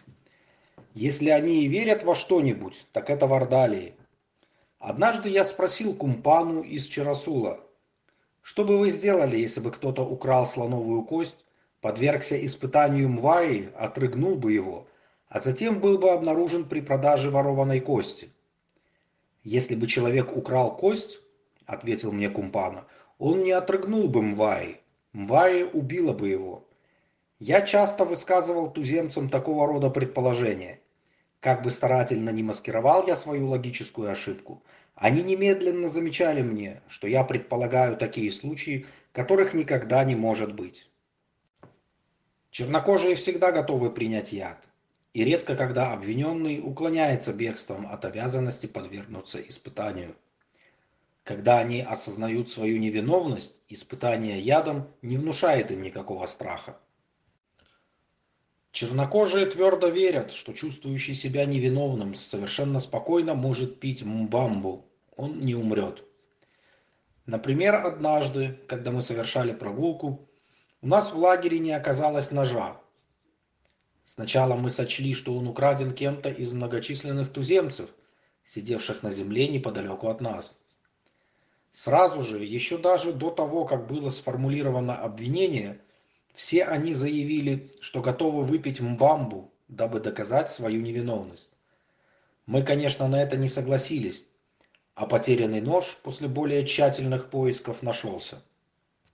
Если они и верят во что-нибудь, так это в Ордалии. Однажды я спросил Кумпану из Чарасула, что бы вы сделали, если бы кто-то украл слоновую кость, подвергся испытанию Мваи, отрыгнул бы его, а затем был бы обнаружен при продаже ворованной кости? Если бы человек украл кость, ответил мне Кумпана, он не отрыгнул бы Мваи. Мваи убила бы его. Я часто высказывал туземцам такого рода предположения. Как бы старательно не маскировал я свою логическую ошибку, они немедленно замечали мне, что я предполагаю такие случаи, которых никогда не может быть. Чернокожие всегда готовы принять яд, и редко когда обвиненный уклоняется бегством от обязанности подвергнуться испытанию. Когда они осознают свою невиновность, испытание ядом не внушает им никакого страха. Чернокожие твердо верят, что чувствующий себя невиновным совершенно спокойно может пить мбамбу, он не умрет. Например, однажды, когда мы совершали прогулку, у нас в лагере не оказалось ножа. Сначала мы сочли, что он украден кем-то из многочисленных туземцев, сидевших на земле неподалеку от нас. Сразу же, еще даже до того, как было сформулировано обвинение, все они заявили, что готовы выпить мбамбу, дабы доказать свою невиновность. Мы, конечно, на это не согласились, а потерянный нож после более тщательных поисков нашелся.